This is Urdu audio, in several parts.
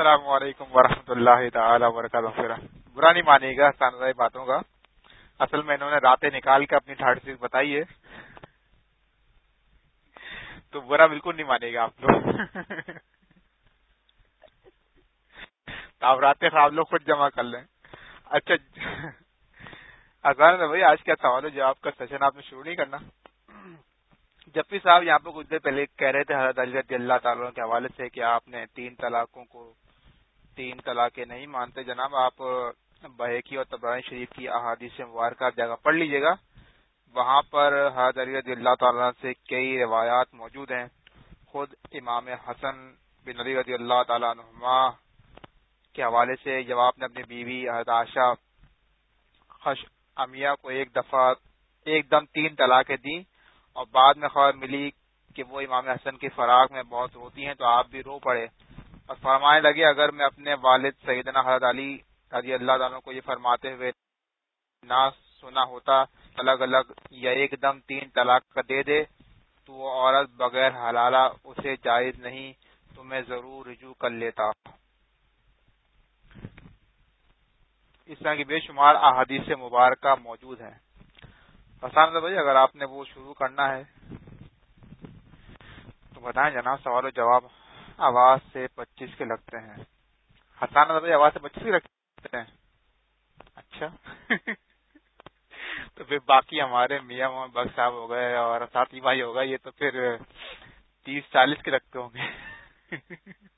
السلام علیکم ورحمۃ اللہ تعالی وبرکاتہ۔ برا نہیں مانے گا باتوں کا۔ اصل میں انہوں نے راتیں نکال کے اپنی تھرڈ سیز بتائی ہے۔ تو برا بالکل نہیں مانے گا آپ لوگ۔ تو آپ راتیں خواب لوگ خود جمع کر لیں۔ اچھا آسان ہے بھائی، آج کیا سوال ہے؟ جواب کا سیشن آپ نے شروع نہیں کرنا۔ جب بھی صاحب یہاں پہ کچھ دیر پہلے کہہ رہے تھے، حضرت علی رضی اللہ تعالیٰ کے حوالے سے کہ آپ نے تین طلاقوں کو تین طلاقیں نہیں مانتے جناب، آپ بحیکی اور تبرانی شریف کی احادیث مبارکہ جگہ پڑھ لیجیے گا۔ وہاں پر حضرت رضی اللہ تعالیٰ سے کئی روایات موجود ہیں۔ خود امام حسن بن علی رضی اللہ تعالیٰ نما کے حوالے سے جب آپ نے اپنی بیوی حضرت خش امیہ کو ایک دفعہ ایک دم تین طلاقیں دیں اور بعد میں خبر ملی کہ وہ امام حسن کی فراق میں بہت ہوتی ہیں تو آپ بھی رو پڑے۔ اور فرمانے لگے، اگر میں اپنے والد سیدنا حضرت علی رضی اللہ تعالیٰ کو یہ فرماتے ہوئے نہ سنا ہوتا، الگ الگ یا ایک دم تین طلاق کا دے دے، تو وہ عورت بغیر حلالہ اسے جائز نہیں، تو میں ضرور رجوع کر لیتا۔ اس طرح کی بے شمار احادیث مبارکہ موجود ہیں۔ حسان بھائی، اگر آپ نے وہ شروع کرنا ہے، تو بتائیں جناب سوال و جواب۔ آواز سے پچیس کے لگتے ہیں۔ حسان بھائی آواز سے پچیس کے لگتے ہیں۔ اچھا۔ تو پھر باقی ہمارے میاں محمد بخش صاحب ہو گئے اور ساتھی بھائی ہو گئے، یہ تو پھر تیس چالیس کے لگتے ہوں گے۔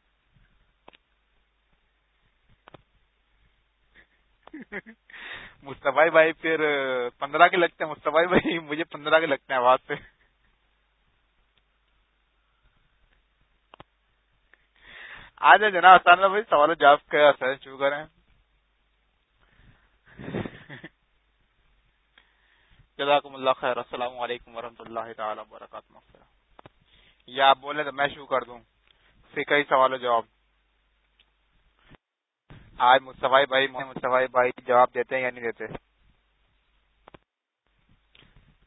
مصطفی بھائی پھر پندرہ کے لگتے ہیں، مصطفی بھائی مجھے پندرہ کے لگتے ہیں آواز سے۔ آ جائے جناب آسان بھائی سوال جاب کا سر شروع کریں۔ جزاکم اللہ خیر، السلام علیکم ورحمۃ اللہ تعالی وبرکاتہ۔ یا آپ بولے تو میں شروع کر دوں۔ پھر کئی سوال و جواب۔ آج مصطفی بھائی مصطفی بھائی جواب دیتے ہیں یا نہیں دیتے؟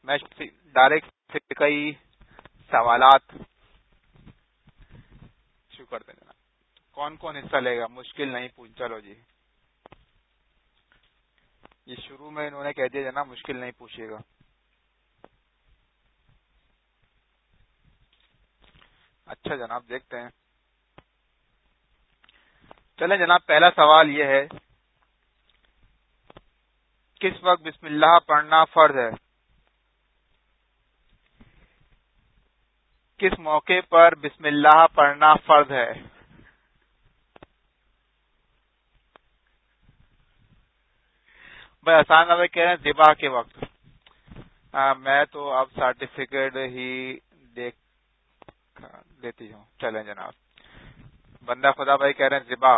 میں ڈائریکٹ کئی سوالات شروع کرتے ہیں کون کون حصہ لے گا؟ مشکل نہیں پوچھ چلو جی۔ یہ شروع میں انہوں نے کہہ دیا جناب، مشکل نہیں پوچھے گا۔ اچھا جناب، دیکھتے ہیں۔ چلیں جناب، پہلا سوال یہ ہے، کس وقت بسم اللہ پڑھنا فرض ہے؟ کس موقع پر بسم اللہ پڑھنا فرض ہے؟ بھائی آسان اب کہہ رہے ہیں ذبح کے وقت۔ میں تو اب سرٹیفکیٹ ہی دیکھ دیتی ہوں۔ چلیں جناب۔ بندہ خدا بھائی کہہ رہے ہیں زبا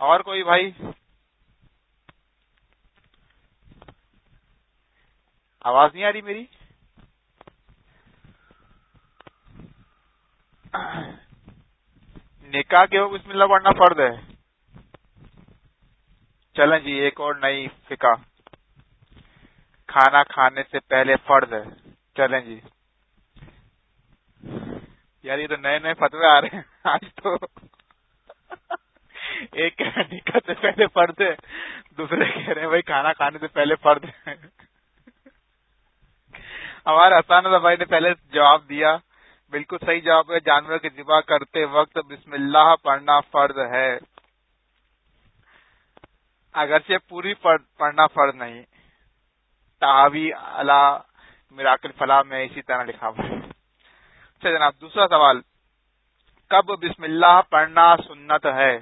اور کوئی بھائی؟ آواز نہیں آ رہی میری؟ نکاح کے ہو بسم اللہ پڑھنا فرد ہے۔ چلیں جی ایک اور نئی فکا کھانا کھانے سے پہلے فرد ہے۔ چلیں جی۔ یار، یہ تو نئے نئے فتوے آ رہے ہیں۔ آج تو ایک نکاح سے پہلے پڑھتے دوسرے کہہ رہے ہیں، بھائی، کھانا کھانے سے پہلے پڑھتے ہمارے حسان بھائی نے پہلے جواب دیا۔ بالکل صحیح جواب ہے۔ جانور کی ذبح کرتے وقت بسم اللہ پڑھنا فرض ہے۔ اگرچہ پوری پڑھنا فرض نہیں، تحاوی اللہ میراکل فلاح میں اسی طرح لکھا ہوا ہے۔ اچھا جناب، دوسرا سوال۔ کب بسم اللہ پڑھنا سنت ہے؟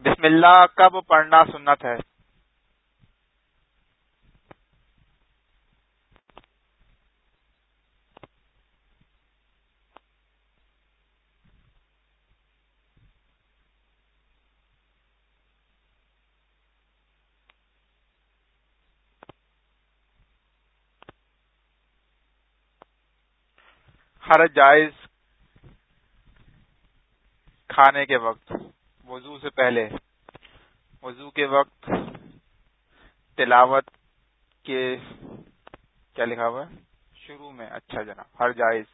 بسم اللہ کب پڑھنا سنت ہے؟ ہر جائز کھانے کے وقت، وضو سے پہلے۔ وضو کے وقت تلاوت کے، کیا لکھا ہوا ہے؟ شروع میں۔ اچھا جناب، ہر جائز،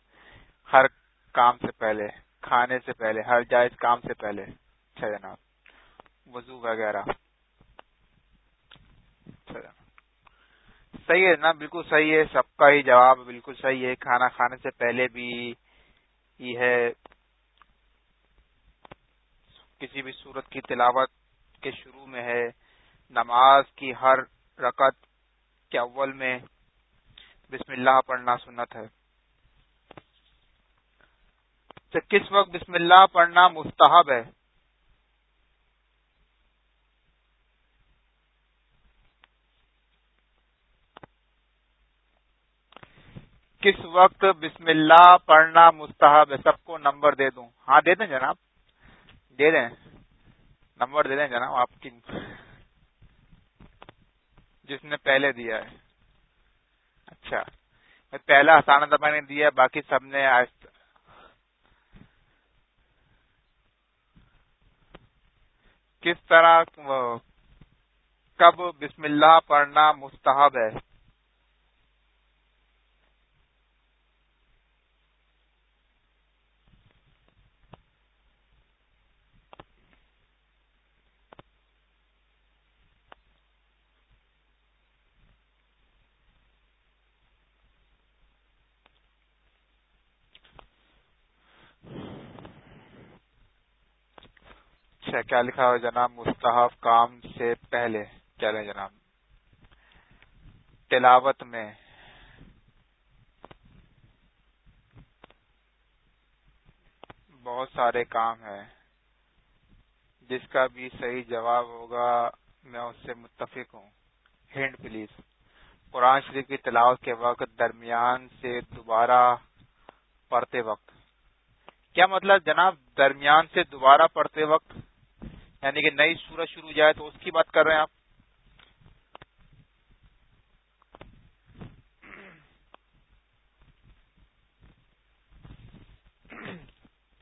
ہر کام سے پہلے، کھانے سے پہلے، ہر جائز کام سے پہلے۔ اچھا جناب، وضو وغیرہ اچھا صحیح ہے نا بالکل صحیح ہے، سب کا ہی جواب بالکل صحیح ہے۔ کھانا کھانے سے پہلے بھی یہ ہے۔ کسی بھی صورت کی تلاوت کے شروع میں ہے۔ نماز کی ہر رکت کے اول میں بسم اللہ پڑھنا سنت ہے۔ کس وقت بسم اللہ پڑھنا مستحب ہے؟ کس وقت بسم اللہ پڑھنا مستحب ہے؟ سب کو نمبر دے دوں۔ ہاں دے دیں جناب؟ دے دیں۔ نمبر دے دیں جناب آپ کی۔ جس نے پہلے دیا ہے۔ اچھا۔ پہلا آسان دبا نے دیا باقی سب نے کس طرح، کب بسم اللہ پڑھنا مستحب ہے؟ اچھا کیا لکھا ہو جناب مستحف کام سے پہلے؟ کیا لیں جناب؟ تلاوت میں۔ بہت سارے کام ہیں۔ جس کا بھی صحیح جواب ہوگا، میں اس سے متفق ہوں۔ Hand please. قرآن شریف کی تلاوت کے وقت درمیان سے دوبارہ پڑھتے وقت۔ کیا مطلب جناب درمیان سے دوبارہ پڑھتے وقت؟ یعنی کہ نئی سورج شروع جائے تو اس کی بات کر رہے ہیں آپ۔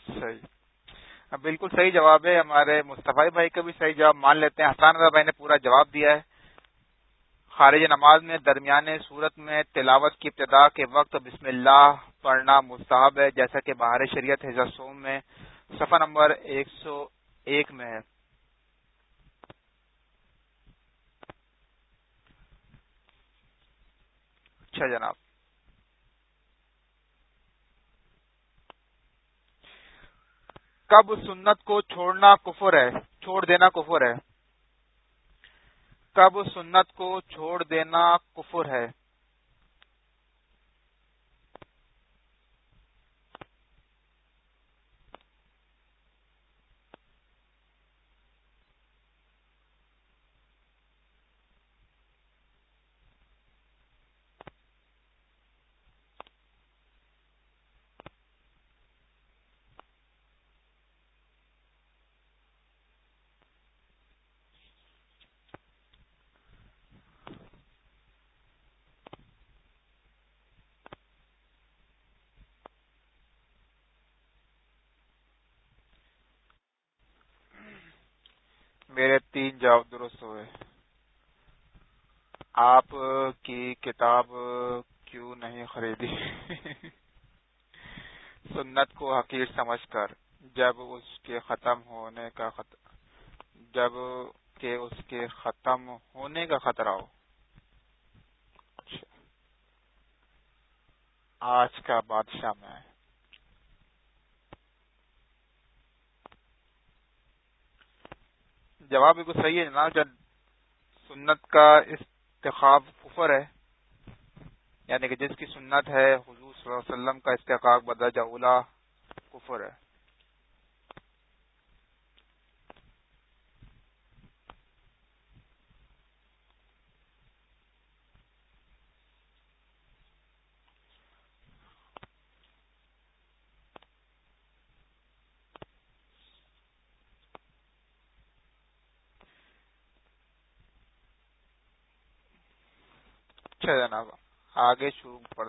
صحیح۔ بالکل صحیح جواب ہے، ہمارے مصطفی بھائی کا بھی صحیح جواب مان لیتے ہیں۔ حسان بھائی نے پورا جواب دیا ہے۔ خارج نماز میں درمیان صورت میں تلاوت کی ابتدا کے وقت بسم اللہ پڑھنا مستحب ہے، جیسا کہ باہر شریعت حضرت سوم میں صفحہ نمبر ایک سو ایک میں ہے۔ اچھا جناب۔ کب سنت کو چھوڑنا کفر ہے؟ چھوڑ دینا کفر ہے۔ کب سنت کو چھوڑ دینا کفر ہے؟ میرے تین جواب درست ہوئے۔ آپ کی کتاب کیوں نہیں خریدی؟ سنت کو حقیر سمجھ کر، جب اس کے ختم ہونے کا جبکہ اس کے ختم ہونے کا خطرہ ہو۔ اچھا۔ آج کا بادشاہ میں جواب بالکل صحیح ہے جناب جب سنت کا استخاب کفر ہے یعنی کہ جس کی سنت ہے، حضور صلی اللہ علیہ وسلم کا استحقاق بدرجہ اولا کفر ہے۔ اچھا جناب آگے شروع پڑ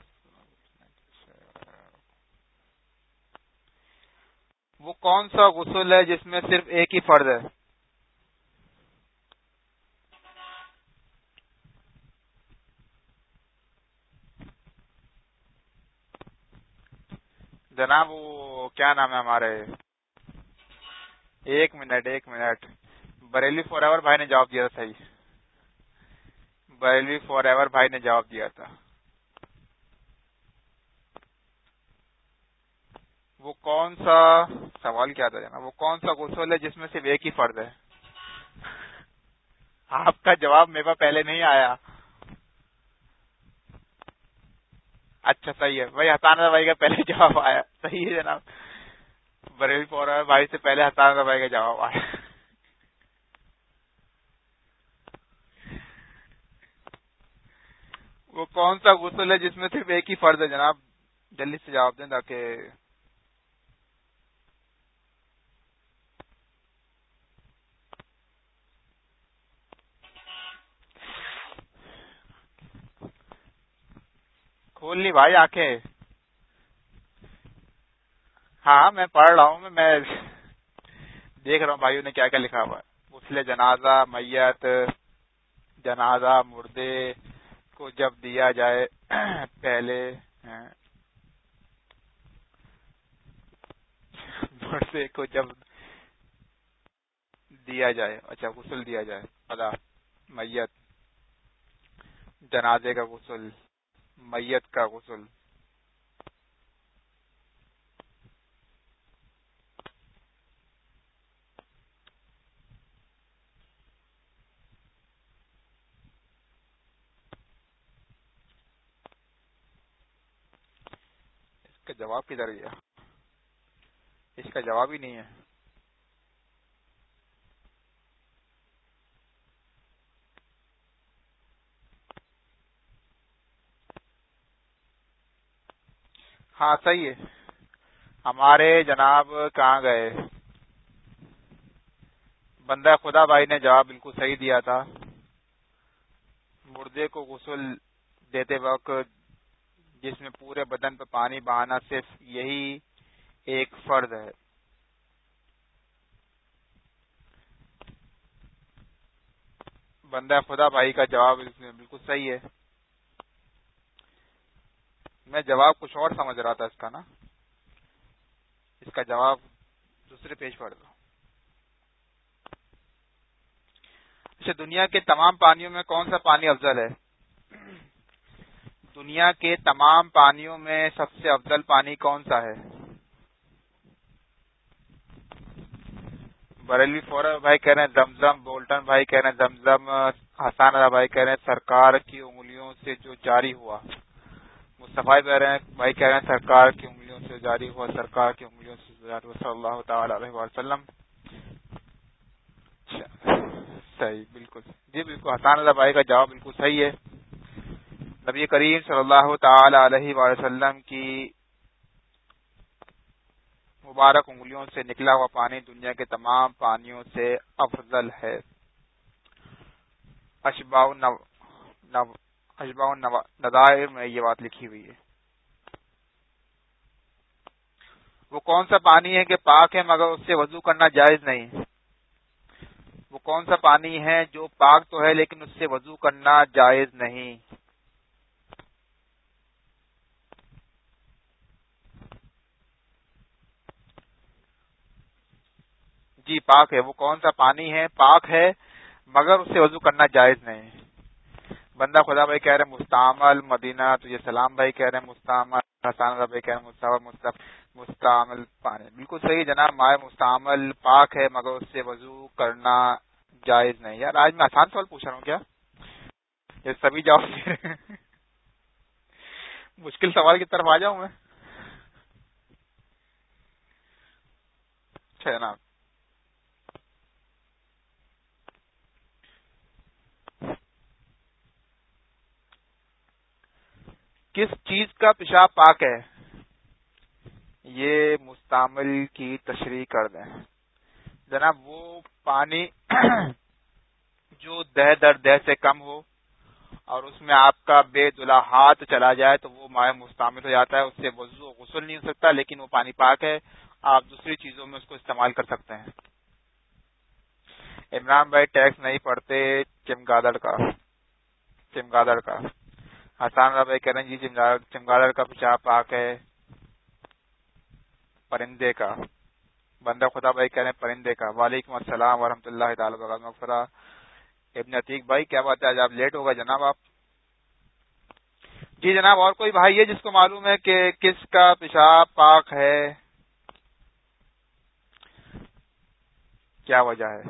وہ کون سا غسل ہے جس میں صرف ایک ہی فرد ہے؟ جناب، وہ کیا نام ہے ہمارے؟ ایک منٹ ایک منٹ۔ بریلی فور ایور بھائی نے جواب دیا تھا صحیح۔ بریلی فور ایور بھائی نے جواب دیا تھا۔ وہ کون سا سوال کیا تھا جناب؟ وہ کون سا غسل ہے جس میں صرف ایک ہی فرد ہے؟ آپ کا جواب میرے پہلے نہیں آیا۔ اچھا صحیح ہے۔ بھائی ہتانا بھائی کا پہلے جواب آیا۔ صحیح ہے جناب۔ بریلی فور ایور بھائی سے پہلے ہتانا بھائی کا جواب آیا۔ وہ کون سا غسل ہے جس میں صرف ایک ہی فرد ہے؟ جناب، جلدی سے جواب دیں تاکہ کھول لی بھائی آنکھیں۔ ہاں میں پڑھ رہا ہوں، میں دیکھ رہا ہوں بھائیوں نے کیا کیا لکھا ہوا ہے۔ غسل جنازہ، میت، جنازہ، مردے کو جب دیا جائے پہلے مرتے کو جب دیا جائے اچھا غسل دیا جائے ادا میت، جنازے کا غسل، میت کا غسل کا جواب کدھر گیا اس کا جواب ہی نہیں ہے۔ ہاں صحیح ہے۔ ہمارے جناب کہاں گئے؟ بندہ خدا بھائی نے جواب بالکل صحیح دیا تھا۔ مردے کو غسل دیتے وقت جس میں پورے بدن پہ پانی بہانا صرف یہی ایک فرد ہے۔ بندہ خدا بھائی کا جواب اس میں بالکل صحیح ہے۔ میں جواب کچھ اور سمجھ رہا تھا اس کا نا۔ اس کا جواب دوسرے پیج پڑھ دو۔ اچھا دنیا کے تمام پانیوں میں کون سا پانی افضل ہے؟ دنیا کے تمام پانیوں میں سب سے افضل پانی کون سا ہے؟ بریلی فور بھائی کہہ رہے ہیں زمزم، بولٹن بھائی کہہ رہے ہیں زمزم حسان بھائی کہہ رہے ہیں سرکار کی انگلیوں سے جو جاری ہوا۔ مصطفی کہہ رہے ہیں، بھائی کہہ رہے ہیں سرکار کی انگلیوں سے جاری ہوا، سرکار کی انگلیوں سے جاری ہوا، صلی اللہ تعالی علیہ وسلم۔ اچھا، صحیح، بالکل جی بالکل حسان بھائی کا جواب بالکل صحیح ہے۔ نبی کریم صلی اللہ تعالی علیہ وسلم کی مبارک انگلیوں سے نکلا ہوا پانی دنیا کے تمام پانیوں سے افضل ہے۔ ندائر میں یہ بات لکھی ہوئی ہے۔ وہ کون سا پانی ہے کہ پاک ہے مگر اس سے وضو کرنا جائز نہیں۔ وہ کون سا پانی ہے جو پاک تو ہے لیکن اس سے وضو کرنا جائز نہیں۔ جی پاک ہے۔ وہ کون سا پانی ہے؟ پاک ہے، مگر اس سے وضو کرنا جائز نہیں۔ بندہ خدا بھائی کہہ رہے مستعمل مدینہ، تو یہ سلام بھائی کہہ رہے مستعمل حسان بھائی کہہ رہے ہیں مستعمل پانی۔ بالکل صحیح جناب مائع مستعمل پاک ہے، مگر اس سے وضو کرنا جائز نہیں۔ یار، آج میں آسان سوال پوچھ رہا ہوں کیا؟ یہ سبھی جواب مشکل سوال کی طرف آ جاؤں میں۔ اچھا جناب۔ کس چیز کا پیشاب پاک ہے؟ یہ مستعمل کی تشریح کر دیں۔ جناب، وہ پانی جو دہ در دہ سے کم ہو اور اس میں آپ کا بے دلا ہاتھ چلا جائے تو وہ مائع مستعمل ہو جاتا ہے، اس سے وضو غسل نہیں ہو سکتا، لیکن وہ پانی پاک ہے۔ آپ دوسری چیزوں میں اس کو استعمال کر سکتے ہیں۔ عمران بھائی، ٹیکس نہیں پڑھتے چمگادڑ کا۔ چمگادڑ کا۔ حسان بھائی کہہ رہے ہیں جی چمگادڑ کا پیشاب پاک ہے، پرندے کا۔ بندہ خدا بھائی کہہ رہے ہیں، پرندے کا۔ وعلیکم السلام ورحمۃ اللہ تعالی وبرکاتہ۔ ابن عتیق بھائی، کیا بات ہے؟ آج آپ لیٹ ہوگا جناب آپ۔ جی جناب، اور کوئی بھائی ہے جس کو معلوم ہے کہ کس کا پیشاب پاک ہے؟ کیا وجہ ہے؟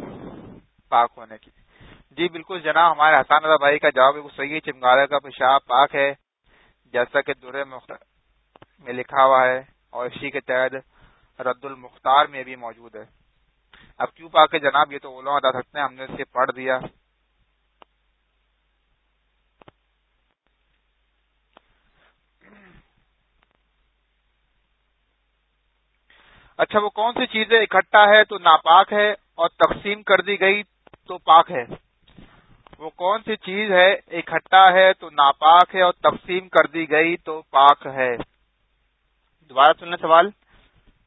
پاک ہونے کی۔ جی بالکل جناب، ہمارے حسان اللہ بھائی کا جواب بالکل صحیح چمگارے کا پیشاب پاک ہے، جیسا کہ در میں لکھا ہوا ہے، اور اسی کے تحت رد المختار میں بھی موجود ہے۔ اب کیوں پاک ہے جناب؟ یہ تو اولو بتا سکتے ہیں، ہم نے اسے پڑھ دیا۔ اچھا وہ کون سی چیزیں اکٹھا ہے تو ناپاک ہے، اور تقسیم کر دی گئی تو پاک ہے؟ وہ کون سی چیز ہے؟ اکٹھا ہے تو ناپاک ہے اور تقسیم کر دی گئی تو پاک ہے۔ دوبارہ سننا سوال،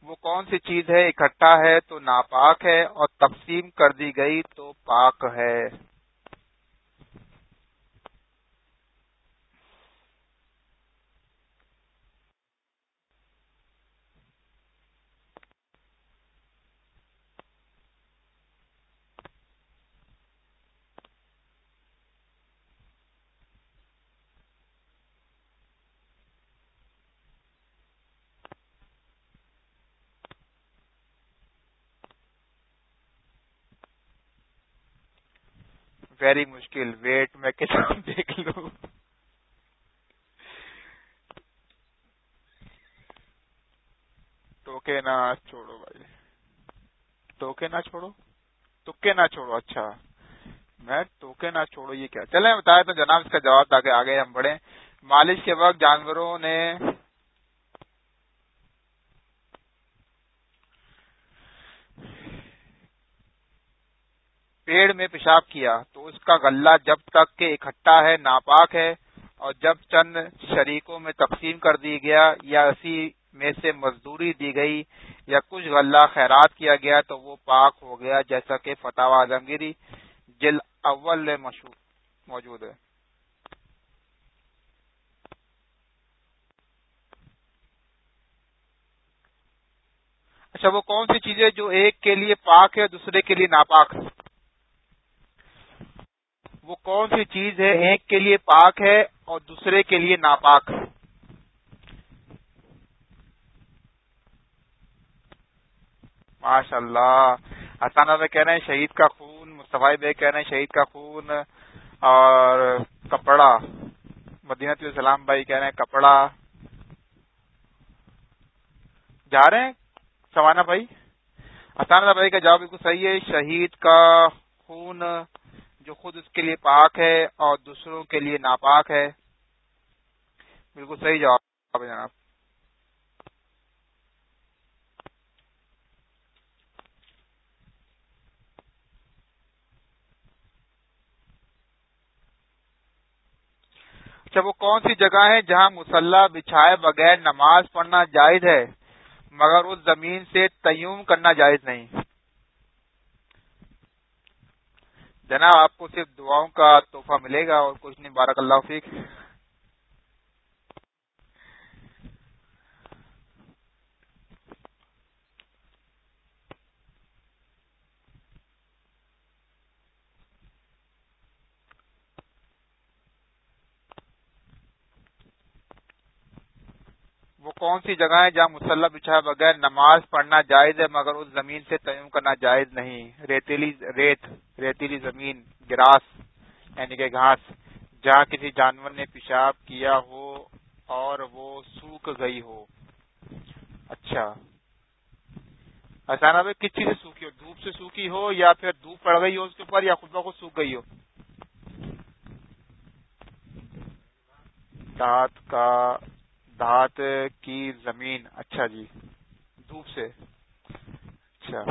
وہ کون سی چیز ہے؟ اکٹھا ہے تو ناپاک ہے اور تقسیم کر دی گئی تو پاک ہے۔ ویری مشکل ویٹ میں کتاب دیکھ لوں ٹوکے نہ چھوڑو بھائی ٹوکے نہ چھوڑو تکے نہ چھوڑو اچھا میں ٹوکے نہ چھوڑو یہ کیا چلے بتایا تو جناب اس کا جواب تاکہ آگے ہم بڑھیں مالش کے وقت جانوروں نے پیڑ میں پیشاب کیا تو اس کا غلہ جب تک کہ اکٹھا ہے، ناپاک ہے اور جب چند شریکوں میں تقسیم کر دی گیا یا اسی میں سے مزدوری دی گئی یا کچھ غلہ خیرات کیا گیا تو وہ پاک ہو گیا جیسا کہ فتح عالمگیری جل اول مشہور موجود ہے۔ اچھا وہ کون سی چیزیں جو ایک کے لیے پاک ہے دوسرے کے لیے ناپاک ہے وہ کون سی چیز ہے ایک کے لیے پاک ہے اور دوسرے کے لیے ناپاک ماشاء اللہ حسانہ بھائی کہہ رہے ہیں شہید کا خون، مصطفی بھائی کہہ رہے ہیں شہید کا خون، اور کپڑا، مدینہ السلام بھائی کہہ رہے ہیں کپڑا۔ جا رہے ہیں؟ سوانا بھائی؟ حسانہ بھائی کا جواب بالکل صحیح ہے، شہید کا خون جو خود اس کے لیے پاک ہے اور دوسروں کے لیے ناپاک ہے۔ بالکل صحیح جواب ہے جناب۔ اچھا وہ کون سی جگہ ہے جہاں مسلح، بچھائے بغیر نماز پڑھنا جائز ہے، مگر اس زمین سے تیوم کرنا جائز نہیں؟ جناب، آپ کو صرف دعاؤں کا تحفہ ملے گا اور کچھ نہیں، بارک اللہ فیق وہ کون سی جگہ ہے جہاں مسلح بچھائے بغیر نماز پڑھنا جائز ہے مگر اس زمین سے تعین کرنا جائز نہیں؟ ریتیلی ریت، ریتیلی زمین، گراس یعنی کہ گھاس، جہاں کسی جانور نے پیشاب کیا ہو اور وہ سوکھ گئی ہو۔ اچھا۔ اچانک کس چیز سے سوکھی ہو؟ دھوپ سے سوکھی ہو یا پھر دھوپ پڑ گئی ہو اس کے اوپر یا خود بخود سوکھ گئی ہو؟ دانت کا دھات کی زمین اچھا جی دھوپ سے اچھا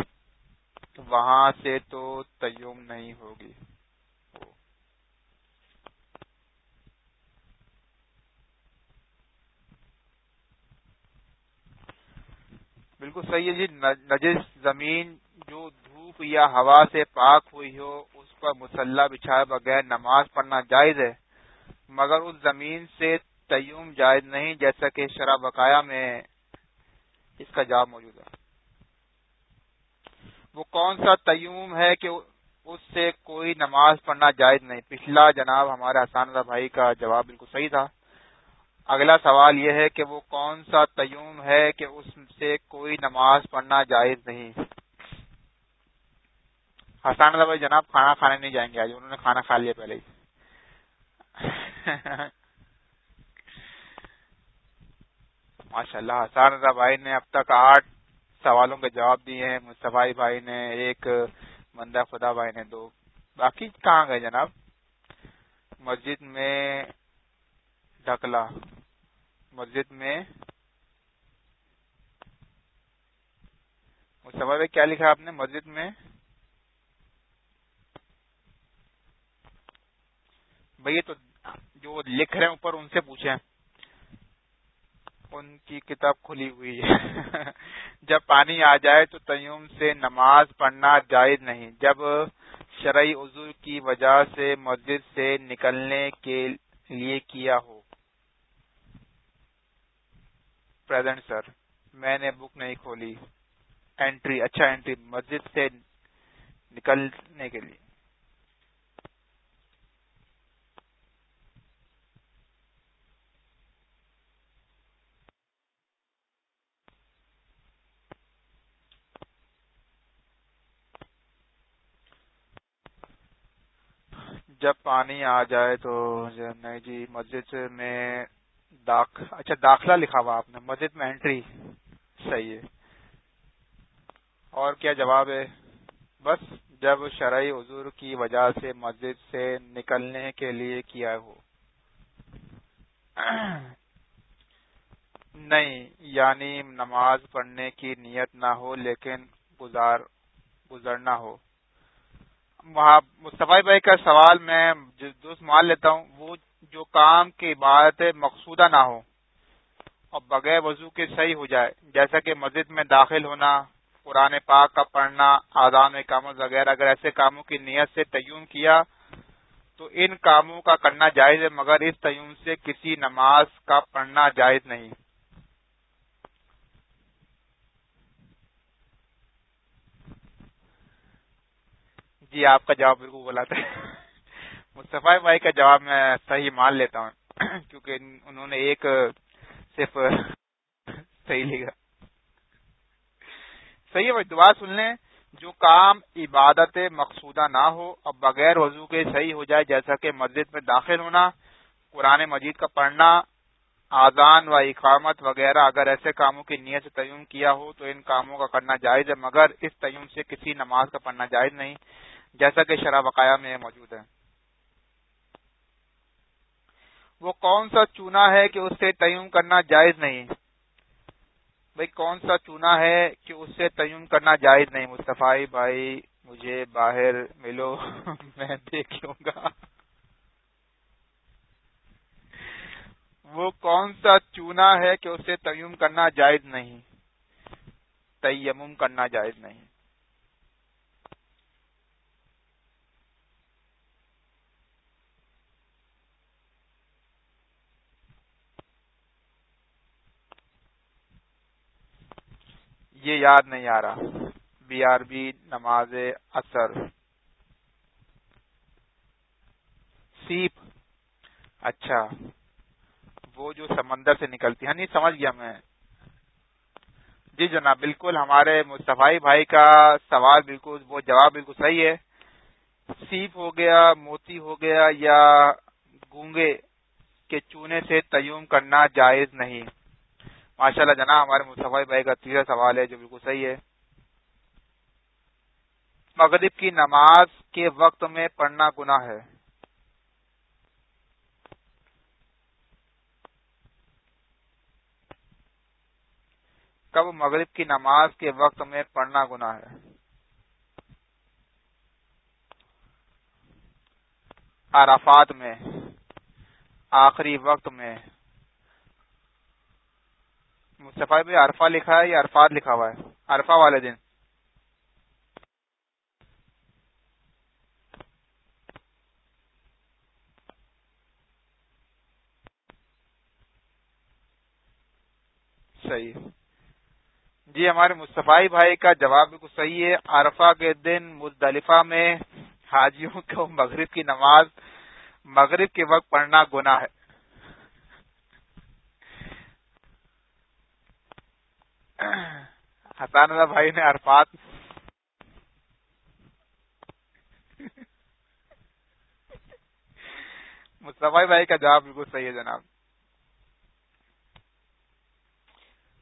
وہاں سے تو تیوم نہیں ہوگی۔ بالکل صحیح ہے جی نجس زمین جو دھوپ یا ہوا سے پاک ہوئی ہو، اس پر مسلح بچھائے بغیر نماز پڑھنا جائز ہے۔ مگر اس زمین سے تیوم جائز نہیں، جیسا کہ شرح بقایا میں اس کا جواب موجود ہے۔ وہ کون سا تیوم ہے کہ اس سے کوئی نماز پڑھنا جائز نہیں؟ پچھلا جناب ہمارے حسان بھائی کا جواب بالکل صحیح تھا۔ اگلا سوال یہ ہے کہ وہ کون سا تیوم ہے کہ اس سے کوئی نماز پڑھنا جائز نہیں؟ حسان بھائی جناب، کھانا کھانے نہیں جائیں گے آج، انہوں نے کھانا کھا لیا پہلے ہی۔ ماشاء اللہ حسان بھائی نے اب تک آٹھ سوالوں کے جواب دیے ہیں۔ مصطفی بھائی نے ایک مندہ خدا بھائی نے دو۔ باقی کہاں گئے جناب؟ مسجد میں ڈھکلا۔ مسجد میں مصطفیٰ بھائی، کیا لکھا آپ نے؟ مسجد میں بھائی تو جو لکھ رہے ہیں، اوپر ان سے پوچھیں۔ ان کی کتاب کھلی ہوئی ہے۔ جب پانی آ جائے تو تیوم سے نماز پڑھنا جائز نہیں۔ جب شرعی عضو کی وجہ سے مسجد سے نکلنے کے لیے کیا ہو۔ پریزنٹ سر میں نے بک نہیں کھولی۔ انٹری اچھا انٹری مسجد سے نکلنے کے لیے۔ جب پانی آ جائے تو نہیں جی مسجد میں داخ اچھا داخلہ لکھا ہوا آپ نے، مسجد میں انٹری صحیح ہے۔ اور کیا جواب ہے؟ بس جب شرعی حضور کی وجہ سے مسجد سے نکلنے کے لیے کیا ہو۔ نہیں یعنی نماز پڑھنے کی نیت نہ ہو لیکن گزار، گزرنا ہو۔ مصطفی بھائی کا سوال میں دوست مان لیتا ہوں، وہ جو کام کی عبادت مقصودہ نہ ہو اور بغیر وضو کے صحیح ہو جائے، جیسا کہ مسجد میں داخل ہونا، قرآن پاک کا پڑھنا آدان کاموں وغیرہ، اگر ایسے کاموں کی نیت سے تعین کیا تو ان کاموں کا کرنا جائز ہے، مگر اس تعین سے کسی نماز کا پڑھنا جائز نہیں۔ جی آپ کا جواب بالکل بولا تھا مصطفی بھائی کا جواب میں صحیح مان لیتا ہوں، کیونکہ انہوں نے ایک صرف صحیح لکھا۔ صحیح ہے، دعا سن لیں، جو کام عبادت مقصودہ نہ ہو، اب بغیر وضو کے صحیح ہو جائے، جیسا کہ مسجد میں داخل ہونا، قرآن مجید کا پڑھنا آزان و اقامت وغیرہ، اگر ایسے کاموں کی نیت سے تعین کیا ہو، تو ان کاموں کا کرنا جائز ہے، مگر اس تعین سے کسی نماز کا پڑھنا جائز نہیں۔ جیسا کہ شرح بقایا میں موجود ہے۔ وہ کون سا چونا ہے کہ اس سے تعین کرنا جائز نہیں؟ بھائی کون سا چونا ہے کہ اس سے تعین کرنا جائز نہیں؟ مصطفی بھائی، مجھے باہر ملو، میں دیکھوں گا۔ وہ کون سا چونا ہے کہ اسے تعین کرنا جائز نہیں؟ تیمم کرنا جائز نہیں۔ یہ یاد نہیں آ رہا۔ بی آر بی نماز اثر سیپ۔ اچھا۔ وہ جو سمندر سے نکلتی ہے۔ نہیں سمجھ گیا میں۔ جی جناب، بالکل ہمارے مصطفی بھائی کا سوال بالکل، وہ جواب بالکل صحیح ہے۔ سیپ ہو گیا، موتی ہو گیا یا گونگے کے چونے سے تعین کرنا جائز نہیں۔ ماشاء اللہ جناب، ہمارے مصطفی بھائی کا تیسرا سوال ہے جو بالکل صحیح ہے۔ مغرب کی نماز کے وقت میں پڑھنا گناہ ہے۔ کب مغرب کی نماز کے وقت میں پڑھنا گناہ ہے؟ عرفات میں، آخری وقت میں۔ مصطفی بھائی عرفہ لکھا ہے یا عرفات لکھا ہوا ہے؟ عرفہ والے دن۔ صحیح۔ جی ہمارے مصطفی بھائی کا جواب بالکل صحیح ہے۔ عرفہ کے دن مزدلفہ میں حاجیوں کو مغرب کی نماز، مغرب کے وقت پڑھنا گناہ ہے۔ حسان اللہ بھائی نے عرفات مصطفی بھائی کا جواب بالکل صحیح ہے جناب۔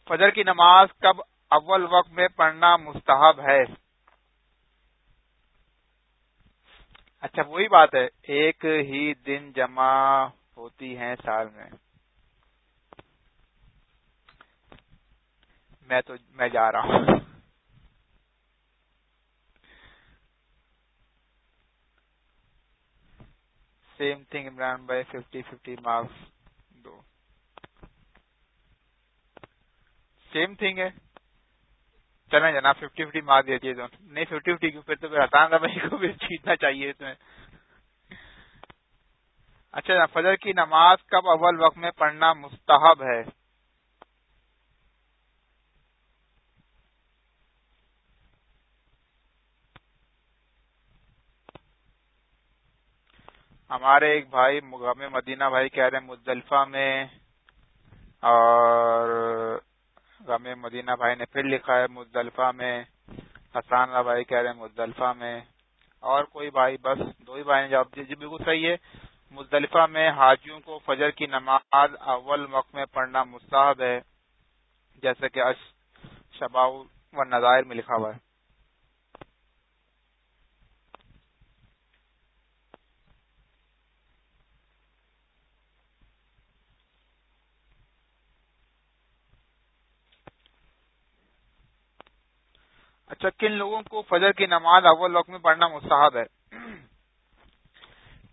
فجر کی نماز کب اول وقت میں پڑھنا مستحب ہے؟ اچھا وہی بات ہے، ایک ہی دن جمع ہوتی ہیں سال میں۔ میں تو، میں جا رہا ہوں۔ سیم تھنگ عمران بھائی ففٹی ففٹی مارکس دو۔ سیم تھنگ ہے۔ چلیں جناب ففٹی ففٹی مار دیجیے نہیں ففٹی ففٹی پھر تو پھر ہٹانا بھائی، کو بھی جیتنا چاہیے اس میں۔ اچھا فجر کی نماز کب اول وقت میں پڑھنا مستحب ہے؟ ہمارے ایک بھائی غم مدینہ بھائی کہہ رہے ہیں، مزدلفہ میں، اور غم مدینہ بھائی نے پھر لکھا ہے، مزدلفہ میں، حسان اللہ بھائی کہہ رہے ہیں، مزدلفہ میں۔ اور کوئی بھائی بس دو ہی بھائی نے جواب دیجیے جی بالکل صحیح ہے۔ مزدلفہ میں حاجیوں کو فجر کی نماز اول وقت میں پڑھنا مستحب ہے، جیسے کہ شباؤ و نظائر میں لکھا ہوا ہے۔ اچھا کن لوگوں کو فجر کی نماز اول وقت میں پڑھنا مستحب ہے؟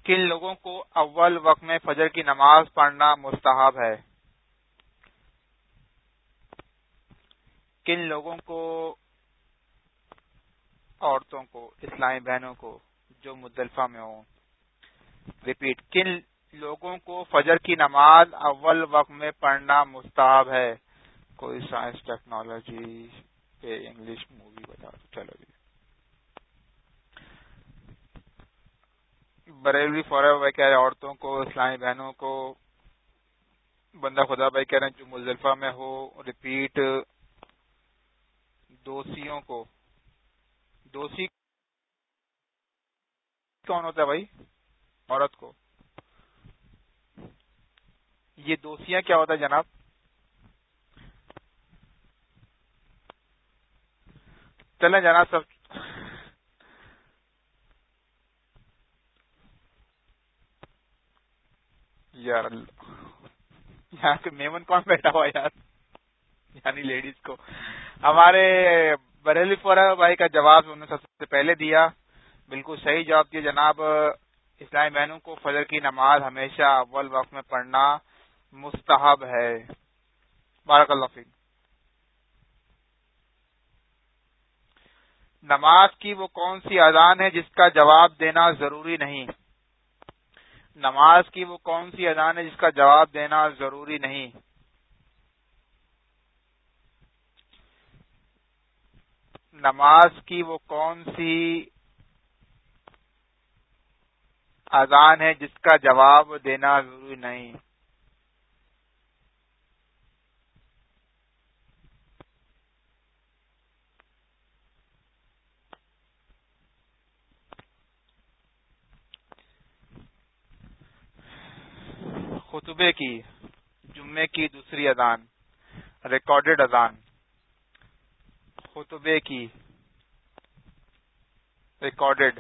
کن لوگوں کو اول وقت میں فجر کی نماز پڑھنا مستحب ہے؟ کن لوگوں کو، عورتوں کو، اسلامی بہنوں کو جو مدلفہ میں ہوں؟ ریپیٹ کن لوگوں کو فجر کی نماز اول وقت میں پڑھنا مستحب ہے؟ کوئی سائنس ٹیکنالوجی پہ انگلش مووی بتا چلو جی۔ بریلوی فوراً بھائی کہہ رہے عورتوں کو، اسلامی بہنوں کو، بندہ خدا بھائی کہہ رہے ہیں، جو مزلفہ میں ہو ریپیٹ دوسیوں کو۔ دوسی کون ہوتا ہے بھائی؟ عورت کو۔ یہ دوسیاں کیا ہوتا ہے جناب؟ چلیں جناب سب یار یہاں کے میمن کون بیٹھا ہوا یار؟ یعنی لیڈیز کو۔ ہمارے بریلی فوراً بھائی کا جواب انہوں نے سب سے پہلے دیا۔ بالکل صحیح جواب دیا جناب۔ اسلامی بہنوں کو فجر کی نماز ہمیشہ اول وقت میں پڑھنا مستحب ہے۔ بارک اللہ فی نماز کی وہ کون سی اذان ہے جس کا جواب دینا ضروری نہیں؟ نماز کی وہ کون سی اذان ہے جس کا جواب دینا ضروری نہیں؟ نماز کی وہ کون سی اذان ہے جس کا جواب دینا ضروری نہیں؟ خطبے کی جمعے کی دوسری اذان ریکارڈڈ اذان، خطبے کی ریکارڈڈ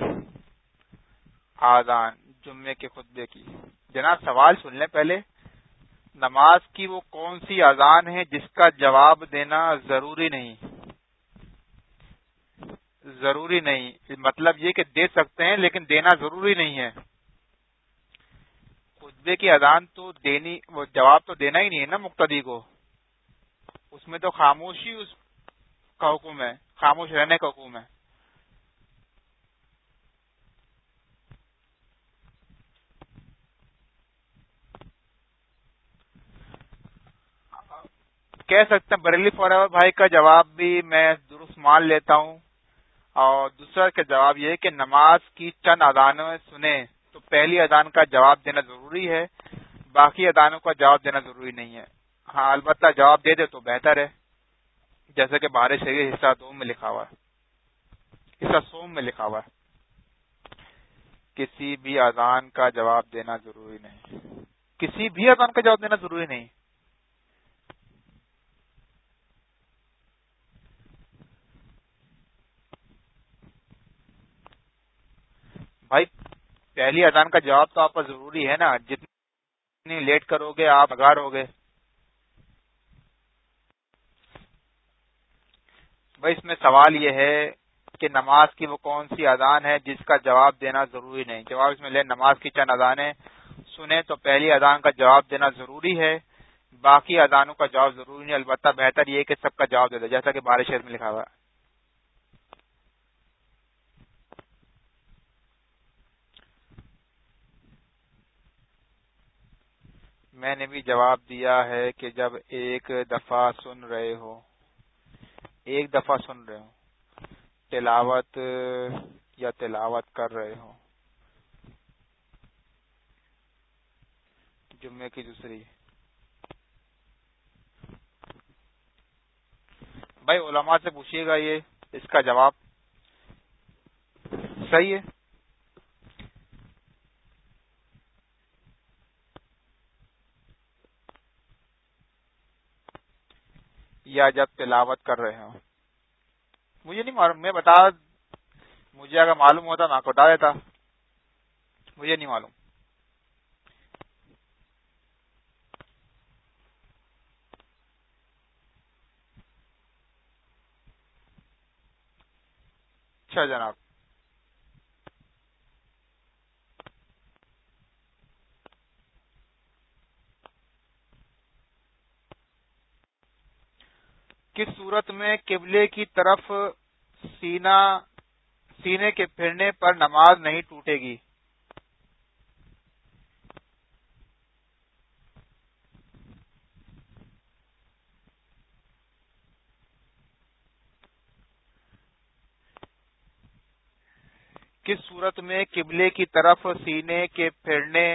آزان جمعے کے خطبے کی۔ جناب، سوال سن لیں پہلے، نماز کی وہ کون سی اذان ہے جس کا جواب دینا ضروری نہیں؟ ضروری نہیں مطلب یہ کہ دے سکتے ہیں لیکن دینا ضروری نہیں ہے۔ خطبے کی اذان تو دینی، وہ جواب تو دینا ہی نہیں ہے نا مقتدی کو۔ اس میں تو خاموشی اس کا حکم ہے، خاموش رہنے کا حکم ہے۔ کہہ سکتے ہیں بریلی فور بھائی کا جواب بھی میں درست مان لیتا ہوں۔ اور دوسرا کا جواب یہ کہ نماز کی چند ادانوں سنیں۔ تو پہلی ادان کا جواب دینا ضروری ہے، باقی ادانوں کا جواب دینا ضروری نہیں ہے۔ ہاں البتہ جواب دے دے تو بہتر ہے۔ جیسے کہ بارش ہے حصہ دو میں لکھا ہوا ہے۔ حصہ سوم میں لکھا ہوا ہے۔ کسی بھی اذان کا جواب دینا ضروری نہیں۔ کسی بھی اذان کا جواب دینا ضروری نہیں۔ بھائی پہلی اذان کا جواب تو آپ کا ضروری ہے نا۔ جتنی لیٹ کرو گے، آپ اگار ہوگے۔ بھائی، اس میں سوال یہ ہے کہ نماز کی وہ کون سی اذان ہے جس کا جواب دینا ضروری نہیں؟ جواب اس میں لے، نماز کی چند اذانیں سنیں تو پہلی اذان کا جواب دینا ضروری ہے۔ باقی اذانوں کا جواب ضروری نہیں، البتہ بہتر یہ کہ سب کا جواب دے دے، جیسا کہ بارش میں لکھا ہوا ہے۔ میں نے بھی جواب دیا ہے کہ جب ایک دفعہ سن رہے ہو، ایک دفعہ سن رہے ہو، تلاوت یا تلاوت کر رہے ہو، جمعے کی دوسری۔ بھائی، علماء سے پوچھیے گا یہ، اس کا جواب صحیح ہے؟ یا جب تلاوت کر رہے ہوں۔ مجھے نہیں معلوم، میں بتا، مجھے اگر معلوم ہوتا میں بتا دیتا۔ مجھے نہیں معلوم۔ اچھا جناب۔ کس صورت میں قبلے کی طرف سینا، سینے کے پھرنے پر نماز نہیں ٹوٹے گی؟ کس صورت میں قبلے کی طرف سینے کے پھرنے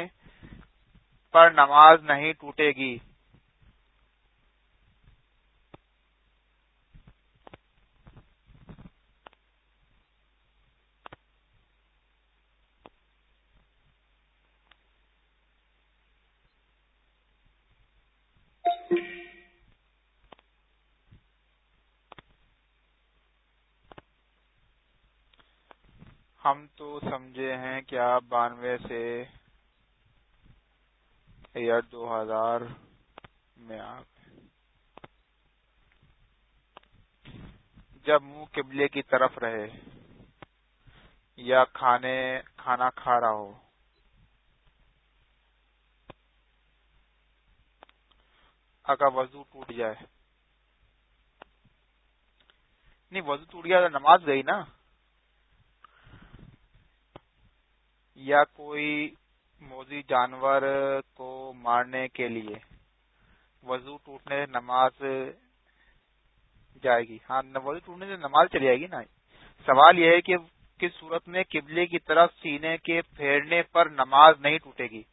پر نماز نہیں ٹوٹے گی؟ ہم تو سمجھے ہیں کہ آپ بانوے سے ایئر دو ہزار میں آ جب منہ قبلے کی طرف رہے یا کھانے، کھانا کھا رہا ہو۔ اگر وضو ٹوٹ جائے۔ نہیں، وضو ٹوٹ گیا تو نماز گئی نا۔ یا کوئی موزی جانور کو مارنے کے لیے وضو ٹوٹنے سے نماز جائے گی؟ ہاں وضو ٹوٹنے سے نماز چلی جائے گی نا۔ سوال یہ ہے کہ کس صورت میں قبلے کی طرف سینے کے پھیرنے پر نماز نہیں ٹوٹے گی؟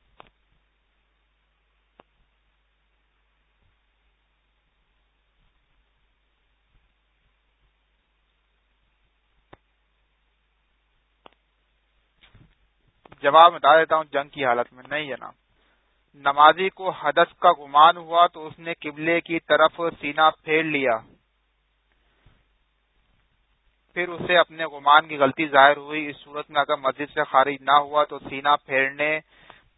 جواب بتا دیتا ہوں، جنگ کی حالت میں۔ نہیں جناب۔ نمازی کو حدث کا گمان ہوا تو اس نے قبلے کی طرف سینہ پھیر لیا۔ پھر اسے اپنے گمان کی غلطی ظاہر ہوئی۔ اس صورت میں اگر مسجد سے خارج نہ ہوا تو سینہ پھیرنے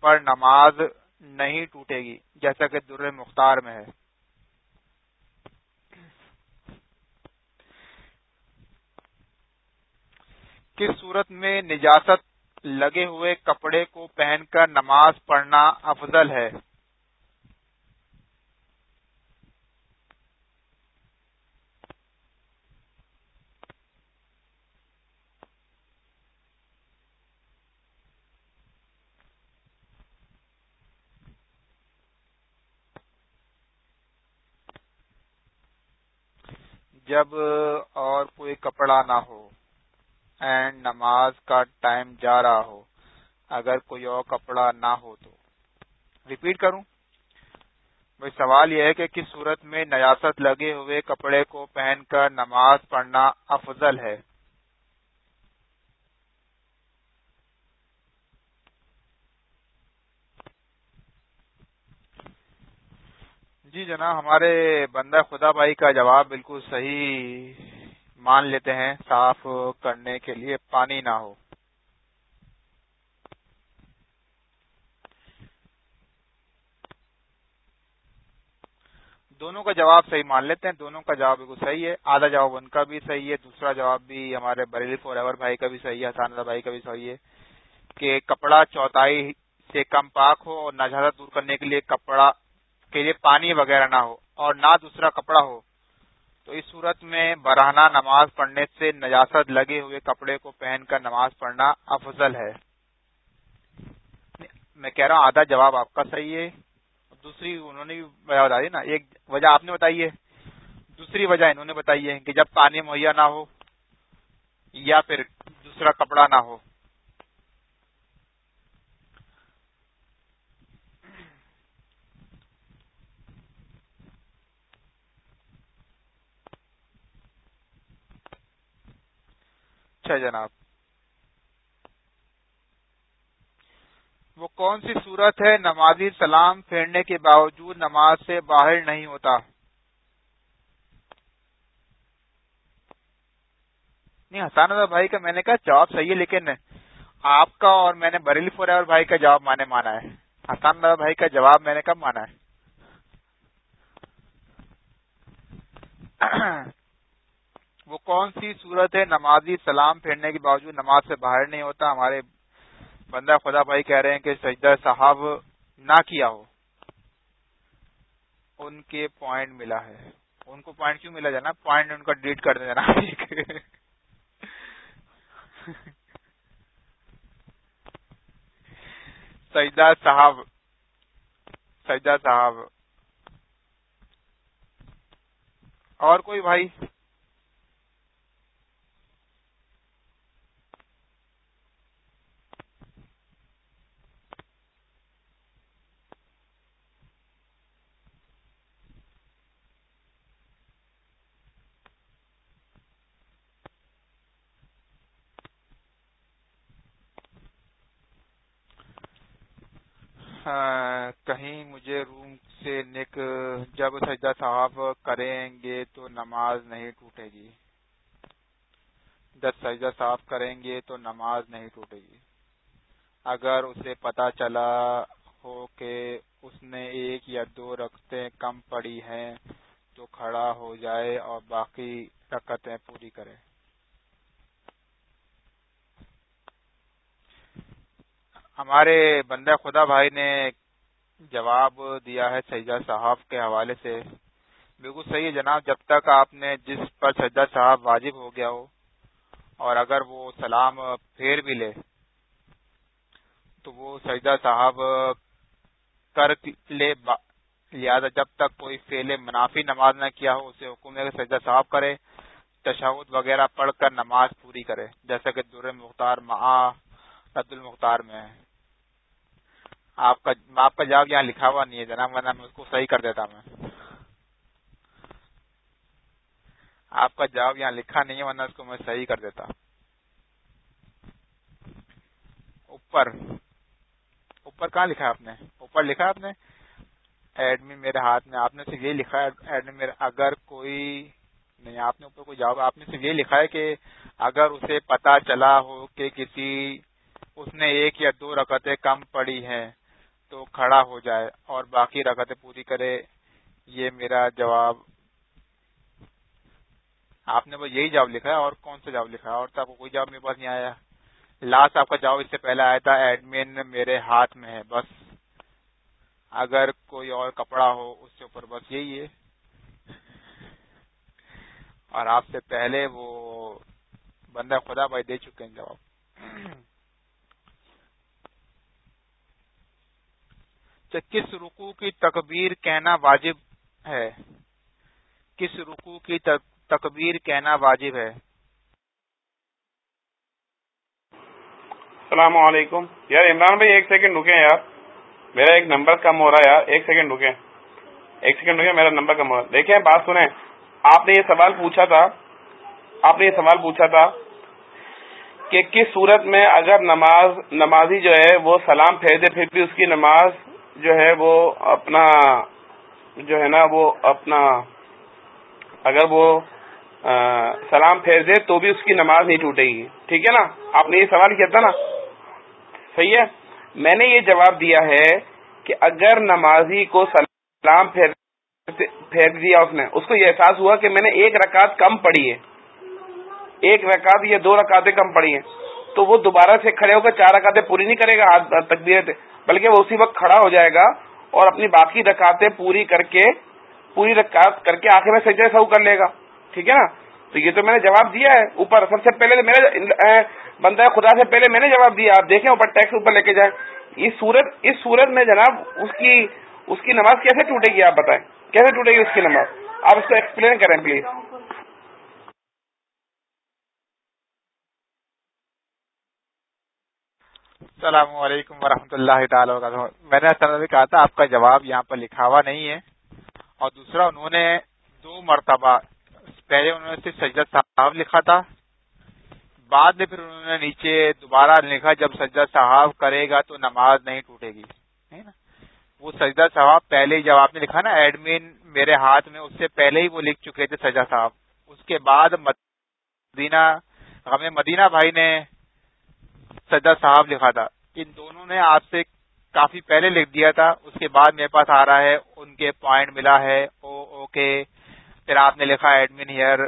پر نماز نہیں ٹوٹے گی، جیسا کہ در مختار میں ہے۔ کس صورت میں نجاست لگے ہوئے کپڑے کو پہن کر نماز پڑھنا افضل ہے۔ جب اور کوئی کپڑا نہ ہو۔ اینڈ نماز کا ٹائم جا رہا ہو اگر کوئی اور کپڑا نہ ہو تو ریپیٹ کروں بھائی سوال یہ ہے کہ کس صورت میں نیاست لگے ہوئے کپڑے کو پہن کر نماز پڑھنا افضل ہے جی جناب، ہمارے بندہ خدا بھائی کا جواب بالکل صحیح مان لیتے ہیں، صاف کرنے کے لیے پانی نہ ہو۔ دونوں کا جواب صحیح مان لیتے ہیں، دونوں کا جواب بالکل صحیح ہے۔ آدھا جواب ان کا بھی صحیح ہے، دوسرا جواب بھی ہمارے بریلی فور ایور بھائی کا بھی صحیح ہے، حسان بھائی کا بھی صحیح ہے کہ کپڑا چوتھائی سے کم پاک ہو اور نجازت دور کرنے کے لیے کپڑا کے لیے پانی وغیرہ نہ ہو اور نہ دوسرا کپڑا ہو۔ تو اس صورت میں برہنہ نماز پڑھنے سے نجاست لگے ہوئے کپڑے کو پہن کر نماز پڑھنا افضل ہے۔ میں کہہ رہا ہوں، آدھا جواب آپ کا صحیح ہے۔ دوسری انہوں نے بھی وجہ بتا دی نا، ایک وجہ آپ نے بتائی ہے۔ دوسری وجہ انہوں نے بتائی ہے کہ جب پانی مہیا نہ ہو یا پھر دوسرا کپڑا نہ ہو۔ اچھا جناب۔ وہ کون سی صورت ہے نمازی سلام پھیرنے کے باوجود نماز سے باہر نہیں ہوتا؟ نہیں، حسان بھائی کا میں نے کہا جواب صحیح ہے، لیکن آپ کا اور میں نے بریلی فور بھائی کا جواب مانے مانا ہے۔ حسان بھائی کا جواب میں نے کب مانا ہے؟ وہ کون سی صورت ہے نمازی سلام پھیرنے کے باوجود نماز سے باہر نہیں ہوتا؟ ہمارے بندہ خدا بھائی کہہ رہے ہیں کہ سجدہ صاحب نہ کیا ہو۔ ان کے پوائنٹ ملا ہے۔ ان کو پوائنٹ کیوں ملا جانا؟ پوائنٹ ان کا ڈیٹ کر دینا سجدہ صاحب سجدہ صاحب۔ اور کوئی بھائی؟ ہاں، کہیں مجھے روم سے نک، جب سجدہ صاحب کریں گے تو نماز نہیں ٹوٹے گی۔ جب سجدہ صاف کریں گے تو نماز نہیں ٹوٹے گی۔ اگر اسے پتا چلا ہو کہ اس نے ایک یا دو رکھتے کم پڑی ہیں تو کھڑا ہو جائے اور باقی رکتیں پوری کرے۔ ہمارے بندہ خدا بھائی نے جواب دیا ہے سجدہ صاحب کے حوالے سے۔ بالکل صحیح ہے جناب، جب تک آپ نے جس پر سجدہ صاحب واجب ہو گیا ہو، اور اگر وہ سلام پھیر بھی لے، تو وہ سجدہ صاحب کر لے لہٰذا جب تک کوئی فیل منافی نماز نہ کیا ہو، اسے حکم ہے سجدہ صاحب کرے، تشہد وغیرہ پڑھ کر نماز پوری کرے، جیسا کہ در مختار مع عبد المختار میں ہے۔ آپ کا آپ کا جواب یہاں لکھا ہوا نہیں ہے جناب، ورنہ میں اس کو صحیح کر دیتا میں۔ آپ کا جواب یہاں لکھا نہیں ہے، ورنہ اس کو میں صحیح کر دیتا۔ اوپر۔ اوپر کہاں لکھا ہے آپ نے؟ اوپر لکھا ہے آپ نے؟ ایڈمی میرے ہاتھ میں، آپ نے صرف یہ لکھا ہے ایڈمی میرے اگر کوئی نہیں، آپ نے اوپر کوئی جواب، آپ نے صرف یہ لکھا ہے کہ اگر اسے پتا چلا ہو کہ کسی اس نے ایک یا دو رکعتیں کم پڑی ہیں تو کھڑا ہو جائے اور باقی رکعتیں پوری کرے، یہ میرا جواب۔ آپ نے بس یہی جواب لکھا ہے اور کون سا جواب لکھا؟ ہے اور تو آپ کو کوئی جواب میرے پاس نہیں آیا۔ لاسٹ آپ کا جواب اس سے پہلے آیا تھا ایڈمن میرے ہاتھ میں ہے، بس۔ اگر کوئی اور کپڑا ہو، اس کے اوپر بس یہی ہے۔ اور آپ سے پہلے وہ بندہ خدا بھائی دے چکے ہیں جواب۔ کس رکو کی تکبیر کہنا واجب ہے؟ کس رکو کی تکبیر کہنا واجب ہے؟ السلام علیکم۔ یار عمران بھائی ایک سیکنڈ رکے یار۔ میرا ایک نمبر کم ہو رہا ہے یار۔ ایک سیکنڈ رکے ایک سیکنڈ رکے میرا نمبر کم ہو رہا ہے۔ دیکھیں، بات سنیں۔ آپ نے یہ سوال پوچھا تھا، آپ نے یہ سوال پوچھا تھا کہ کس صورت میں اگر نماز، نمازی جو ہے وہ سلام پھیر دے پھر بھی اس کی نماز جو ہے وہ اپنا جو ہے نا وہ اپنا اگر وہ سلام پھیر دے تو بھی اس کی نماز نہیں ٹوٹے گی۔ ٹھیک ہے نا؟ آپ نے یہ سوال کیا تھا نا؟ صحیح ہے؟ میں نے یہ جواب دیا ہے کہ اگر نمازی کو سلام پھیر پھینک دیا اس نے، اس کو یہ احساس ہوا کہ میں نے ایک رکعت کم پڑی ہے۔ ایک رکعت یا دو رکعتیں کم پڑی ہیں۔ تو وہ دوبارہ سے کھڑے ہو کر چار رکعتیں پوری نہیں کرے گا تقبیر بلکہ وہ اسی وقت کھڑا ہو جائے گا اور اپنی باقی رکعتیں پوری کر کے پوری رکعت کر کے آخر میں سجدہ سو کر لے گا۔ ٹھیک ہے نا؟ تو یہ تو میں نے جواب دیا ہے اوپر۔ سب سے پہلے میرے بندہ خدا سے پہلے میں نے جواب دیا۔ آپ دیکھیں اوپر ٹیکس اوپر لے کے جائیں۔ اس صورت اس صورت میں جناب اس کی اس کی نماز کیسے ٹوٹے گی آپ بتائیں؟ کیسے ٹوٹے گی اس کی نمبر آپ اس کو ایکسپلین کریں پلیز السلام علیکم ورحمۃ اللہ تعالی وبرکاتہ۔ میں نے کہا تھا، آپ کا جواب یہاں پر لکھا ہوا نہیں ہے۔ اور دوسرا، انہوں نے دو مرتبہ، پہلے انہوں نے صرف سجدہ صاحب لکھا تھا، بعد میں پھر انہوں نے نیچے دوبارہ لکھا، جب سجدہ صاحب کرے گا تو نماز نہیں ٹوٹے گی۔ نا؟ وہ سجدہ صاحب پہلے جب آپ نے لکھا نا ایڈمن میرے ہاتھ میں، اس سے پہلے ہی وہ لکھ چکے تھے سجا صاحب۔ اس کے بعد مدینہ ہمیں مدینہ بھائی نے سجا صاحب لکھا تھا۔ ان دونوں نے آپ سے کافی پہلے لکھ دیا تھا، اس کے بعد میرے پاس آ رہا ہے، ان کے پوائنٹ ملا ہے۔ او اوکے پھر آپ نے لکھا ایڈمن ہیئر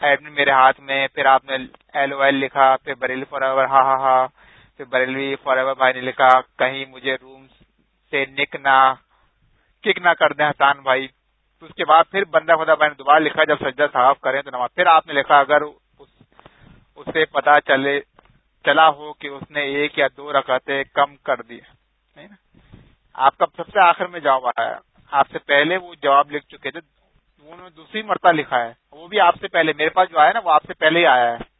ایڈمن میرے ہاتھ میں، پھر آپ نے ایل او ایل لکھا، پھر بریلی فار ایور ہاں ہاں ہاں پھر بریلوی فار ایور بھائی نے لکھا، کہیں مجھے روم سے نک نہ، کک نہ کر دیں حسان بھائی۔ اس کے بعد پھر بندہ خدا بھائی نے دوبارہ لکھا، جب سجدہ صاحب کریں تو نماز۔ پھر آپ نے لکھا، اگر اسے پتا چلے چلا ہو کہ اس نے ایک یا دو رکعتیں کم کر دی آپ کا سب سے آخر میں جواب آیا۔ آپ سے پہلے وہ جواب لکھ چکے تھے۔ انہوں نے دوسری مرتبہ لکھا ہے۔ وہ بھی آپ سے پہلے۔ میرے پاس جو آیا نا، وہ آپ سے پہلے ہی آیا ہے۔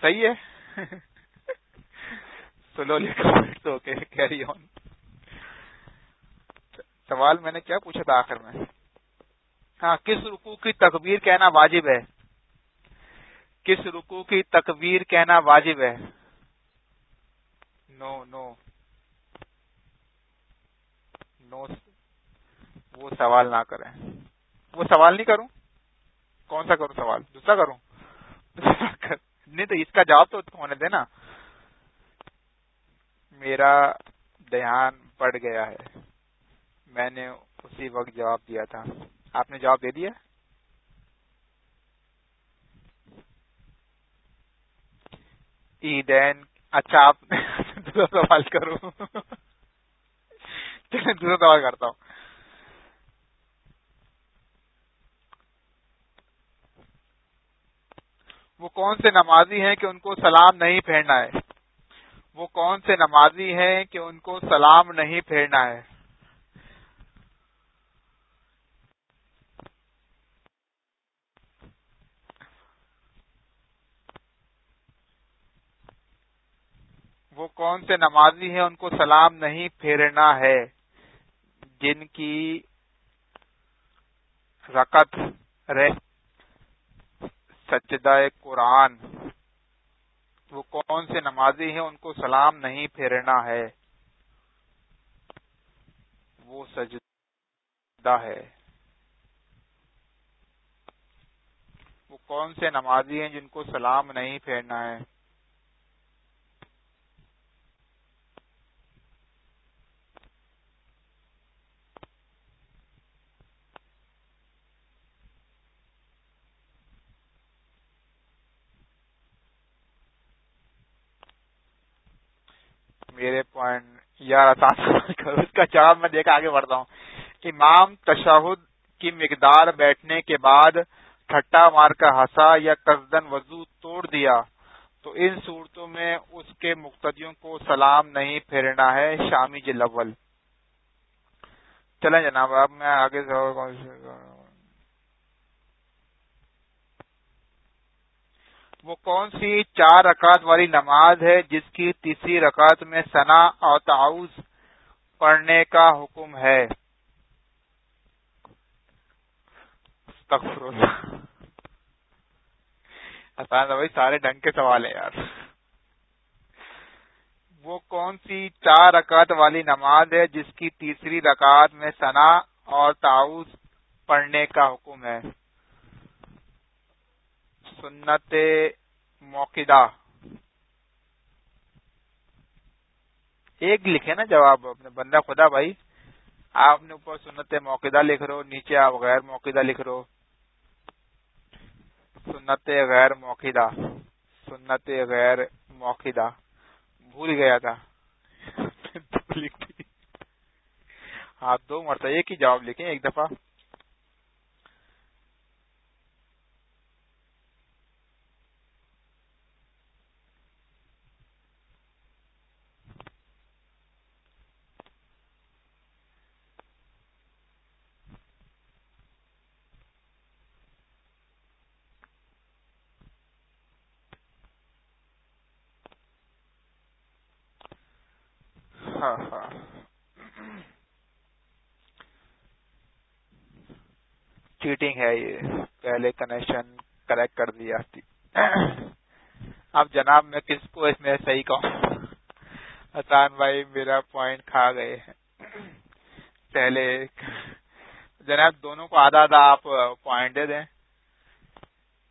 صحیح ہے؟ سلو لکھو کیری آن۔ سوال میں نے کیا پوچھا تھا آخر میں؟ ہاں کس رکو کی تکبیر کہنا واجب ہے؟ کس رکو کی تکبیر کہنا واجب ہے؟ نو نو۔ نو وہ سوال نہ کریں۔ وہ سوال نہیں کروں؟ کون سا کروں سوال؟ دوسرا کروں؟ نہیں تو اس کا جواب تو ہونے دینا میرا دھیان بڑھ گیا ہے۔ میں نے اسی وقت جواب دیا تھا۔ آپ نے جواب دے دیا؟ E عیدین اچھا آپ دوسرا سوال کروں دوسرا سوال کرتا ہوں۔ وہ کون سے نمازی ہیں کہ ان کو سلام نہیں پھیرنا ہے؟ وہ کون سے نمازی ہیں کہ ان کو سلام نہیں پھیرنا ہے؟ وہ کون سے نمازی ہیں ان کو سلام نہیں پھیرنا ہے جن کی رکت رہ سجدہ قرآن وہ کون سے نمازی ہیں ان کو سلام نہیں پھیرنا ہے وہ سجدہ ہے وہ کون سے نمازی ہیں جن کو سلام نہیں پھیرنا ہے میرے پوائنٹ یار آسان اس کا جواب میں دیکھ آگے بڑھتا ہوں۔ امام تشہد کی مقدار بیٹھنے کے بعد ٹھٹا مار کا ہسا یا قصدن وضو توڑ دیا، تو ان صورتوں میں اس کے مقتدیوں کو سلام نہیں پھیرنا ہے شامی جلول چلیں جناب، اب میں آگے سے وہ کون سی چار رکعت والی نماز ہے جس کی تیسری رکعت میں سنا اور تعاوض پڑھنے کا حکم ہے؟ بھائی، سارے ڈنگ کے سوال ہیں یار۔ وہ کون سی چار رکعت والی نماز ہے جس کی تیسری رکعت میں سنا اور تعاوض پڑھنے کا حکم ہے؟ سنت موقع ایک لکھے نا جواب اپنے بندہ خدا بھائی۔ آپ نے اوپر سنت موقع لکھ رہو نیچے آپ غیر موقع لکھ رہو سنت غیر موقع سنت غیر موقع بھول گیا تھا۔ ہاں دو مرتبہ ایک ہی جواب لکھیں، ایک دفعہ۔ ہاں ہاں۔ چیٹنگ ہے یہ۔ پہلے کنیکشن کریکٹ کر دیا اب جناب میں کس کو اس میں صحیح کہوں؟ حسان بھائی میرا پوائنٹ کھا گئے پہلے جناب دونوں کو آدھا آدھا آپ پوائنٹ دے دیں۔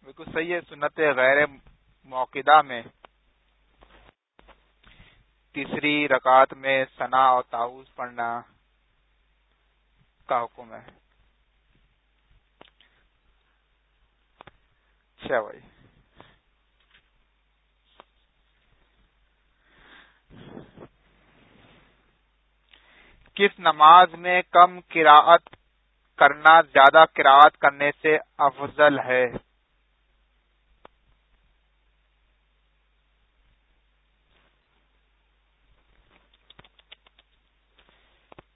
بالکل صحیح ہے، سنت غیر موقع میں۔ تیسری رکعت میں سنا اور تاؤز پڑھنا کا حکم ہے۔ اچھا بھائی کس نماز میں کم قراءت کرنا، زیادہ قراءت کرنے سے افضل ہے؟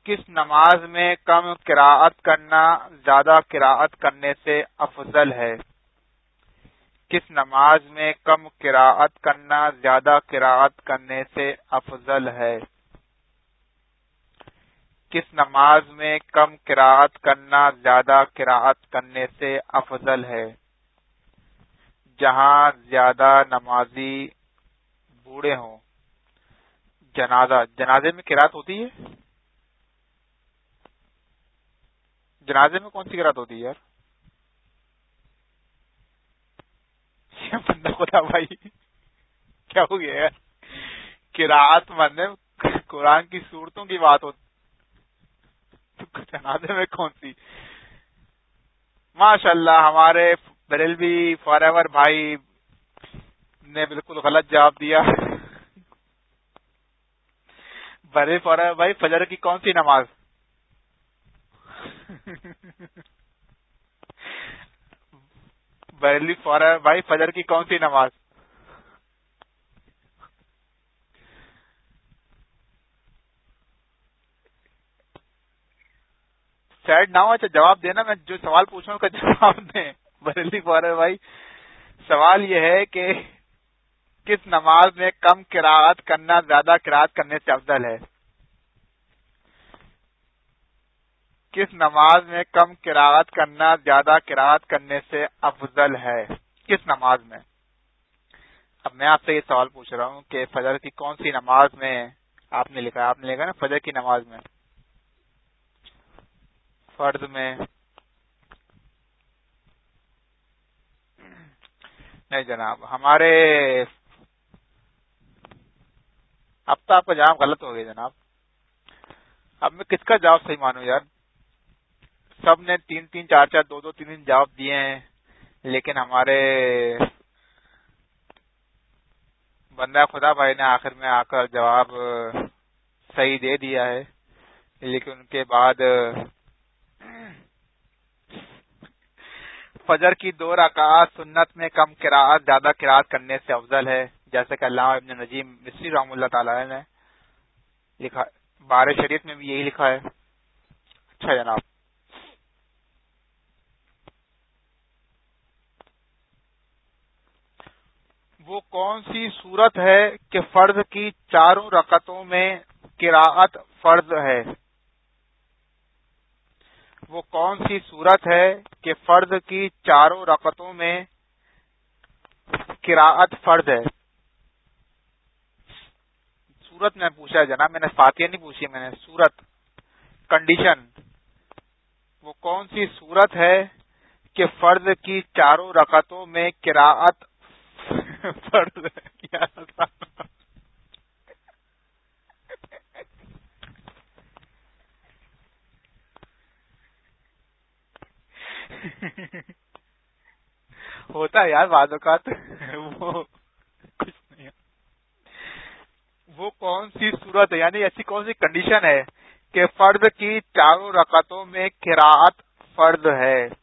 کس نماز میں کم قراءت کرنا زیادہ قراءت کرنے سے افضل ہے؟ کس نماز میں کم قراءت کرنا زیادہ قراءت کرنے سے افضل ہے؟ کس نماز میں کم قراءت کرنا زیادہ قراءت کرنے سے افضل ہے؟ جہاں زیادہ نمازی بوڑھے ہوں۔ جنازہ، جنازے میں قراءت ہوتی ہے؟ جنازے میں کون سی گرات ہوتی ہے یار؟ بندہ خدا بھائی، کیا ہو گیا یار؟ کراط مند قرآن کی صورتوں کی بات ہوتی جنازے میں کون سی؟ ماشاء اللہ ہمارے بریلوی فار ایور بھائی نے بالکل غلط جواب دیا۔ بریل فار ایور بھائی فجر کی کون سی نماز؟ بریلی فوراً بھائی فجر کی کون سی نماز؟ سیڈ نہ ہو اچھا جواب دینا، میں جو سوال پوچھوں کا جواب دیں۔ بریلی فوراً بھائی۔ سوال یہ ہے کہ کس نماز میں کم کراعت کرنا زیادہ کراعت کرنے سے افضل ہے؟ کس نماز میں کم کراعت کرنا، زیادہ کراعت کرنے سے افضل ہے؟ کس نماز میں؟ اب میں آپ سے یہ سوال پوچھ رہا ہوں کہ فجر کی کون سی نماز میں آپ نے لکھا آپ نے لکھا نا فجر کی نماز میں۔ فرض میں۔ نہیں جناب، ہمارے اب تو آپ کا جواب غلط ہو گیا جناب۔ اب میں کس کا جواب صحیح مانوں یار؟ سب نے تین تین چار چار دو دو تین تین جواب دیے ہیں، لیکن ہمارے بندہ خدا بھائی نے آخر میں آ کر جواب صحیح دے دیا ہے، لیکن ان کے بعد فجر کی دو رکعت سنت میں کم قراءت زیادہ قراءت کرنے سے افضل ہے، جیسے کہ اللہ ابن نجیم مصری رحم اللہ تعالی نے لکھا بار شریعت میں بھی یہی لکھا ہے۔ اچھا جناب۔ وہ کون سی صورت ہے کہ فرض کی چاروں رکعتوں میں قراءت فرض ہے؟ وہ کون سی صورت ہے کہ فرض کی چاروں رکعتوں میں قراءت فرض ہے؟ صورت میں پوچھا ہے جناب، میں نے فاتحہ نہیں پوچھی، میں نے صورت کنڈیشن وہ کون سی صورت ہے کہ فرض کی چاروں رکعتوں میں قراءت فرض ہوتا ہے یار بعض اوقات وہ کچھ نہیں وہ کون سی صورت ہے؟ یعنی ایسی کون سی کنڈیشن ہے کہ فرد کی چاروں رکعتوں میں کراط فرد ہے؟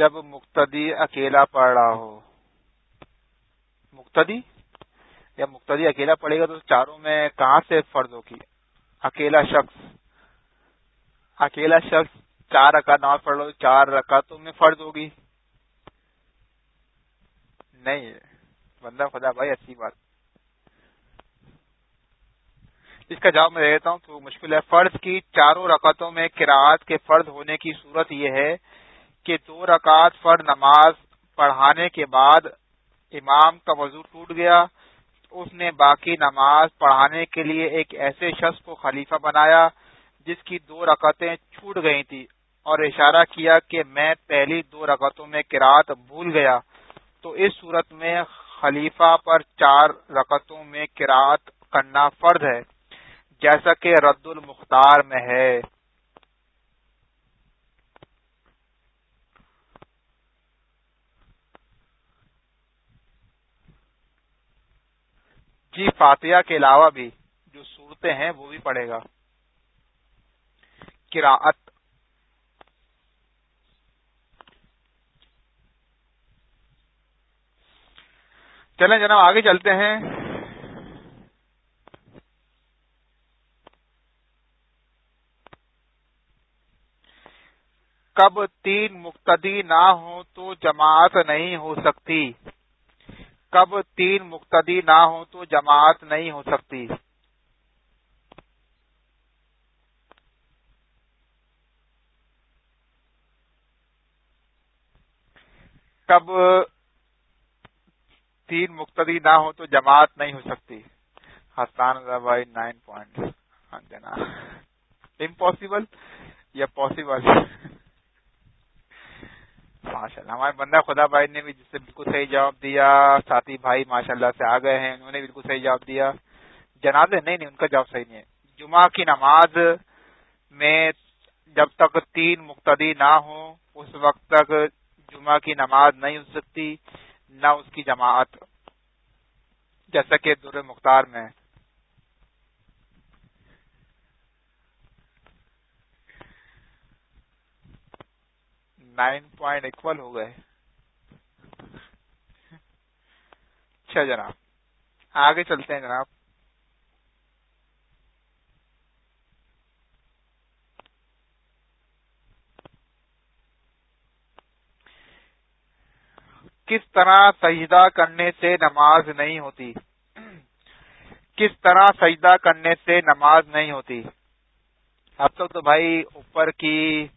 جب مقتدی اکیلا پڑھ رہا ہو۔ مقتدی؟ یا مقتدی اکیلا پڑھے گا تو چاروں میں کہاں سے فرض ہوگی؟ اکیلا شخص۔ اکیلا شخص چار رکعت نماز پڑھ لو، چار رکعتوں میں فرض ہوگی۔ نہیں، بندہ خدا بھائی اچھی بات۔ اس کا جواب میں دیتا ہوں تو مشکل ہے۔ فرض کی چاروں رکعتوں میں کراعت کے فرض ہونے کی صورت یہ ہے کہ دو رکعت فر نماز پڑھانے کے بعد امام کا وضو ٹوٹ گیا۔ اس نے باقی نماز پڑھانے کے لیے ایک ایسے شخص کو خلیفہ بنایا جس کی دو رکعتیں چھوٹ گئی تھی اور اشارہ کیا کہ میں پہلی دو رکعتوں میں کراط بھول گیا۔ تو اس صورت میں خلیفہ پر چار رکعتوں میں کراط کرنا فرض ہے، جیسا کہ رد المختار میں ہے۔ جی فاتحہ کے علاوہ بھی جو صورتیں ہیں وہ بھی پڑھے گا۔ چلیں جناب، آگے چلتے ہیں۔ کب تین مقتدی نہ ہو تو جماعت نہیں ہو سکتی۔ کب تین مقتدی نہ ہو تو جماعت نہیں ہو سکتی۔ کب تین مقتدی نہ ہو تو جماعت نہیں ہو سکتی۔ حسان بھائی نائن پوائنٹ ہاں جناب۔ امپاسبل یا پاسبل ماشاء اللہ ہمارے بندہ خدا بھائی نے بھی جس سے بالکل صحیح جواب دیا، ساتھی بھائی ماشاء اللہ سے آ گئے ہیں، انہوں نے بالکل صحیح جواب دیا۔ جنازے، نہیں نہیں، ان کا جواب صحیح نہیں ہے۔ جمعہ کی نماز میں جب تک تین مقتدی نہ ہو اس وقت تک جمعہ کی نماز نہیں ہو سکتی، نہ اس کی جماعت۔ جیسا کہ در مختار میں نائن پوائنٹ اکول ہو گئے۔ اچھا جناب، آگے چلتے ہیں جناب۔ کس طرح سجدہ کرنے سے نماز نہیں ہوتی؟ کس طرح سجدہ کرنے سے نماز نہیں ہوتی؟ اب تک تو بھائی اوپر کی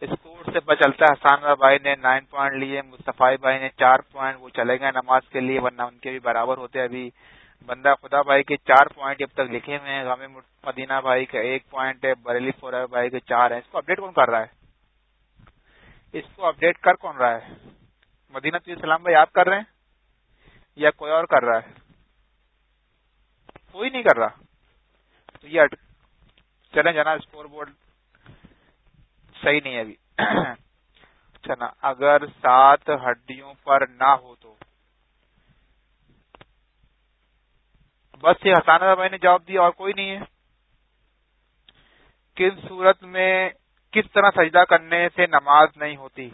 اسکور سے چلتا ہے حسان بھائی نے نائن پوائنٹ لیے، مصطفی بھائی نے چار پوائنٹ وہ چلے گئے نماز کے لیے، ورنہ ان کے بھی برابر ہوتے ابھی۔ بندہ خدا بھائی کے چار پوائنٹ اب تک لکھے ہوئے ہیں غام مدینہ بھائی کا ایک پوائنٹ ہے، بریلی فور بھائی کے چار ہیں۔ اس کو اپڈیٹ کون کر رہا ہے؟ اس کو اپڈیٹ کر کون رہا ہے؟ مدینہ تو اسلام بھائی آپ کر رہے ہیں؟ یا کوئی اور کر رہا ہے؟ کوئی نہیں کر رہا۔ تو یہ چلیں جناب اسکور بورڈ صحیح نہیں ہے ابھی۔ اچھا اگر سات ہڈیوں پر نہ ہو تو؟ بس یہ حسان بھائی نے جواب دیا اور کوئی نہیں ہے۔ کس صورت میں کس طرح سجدہ کرنے سے نماز نہیں ہوتی؟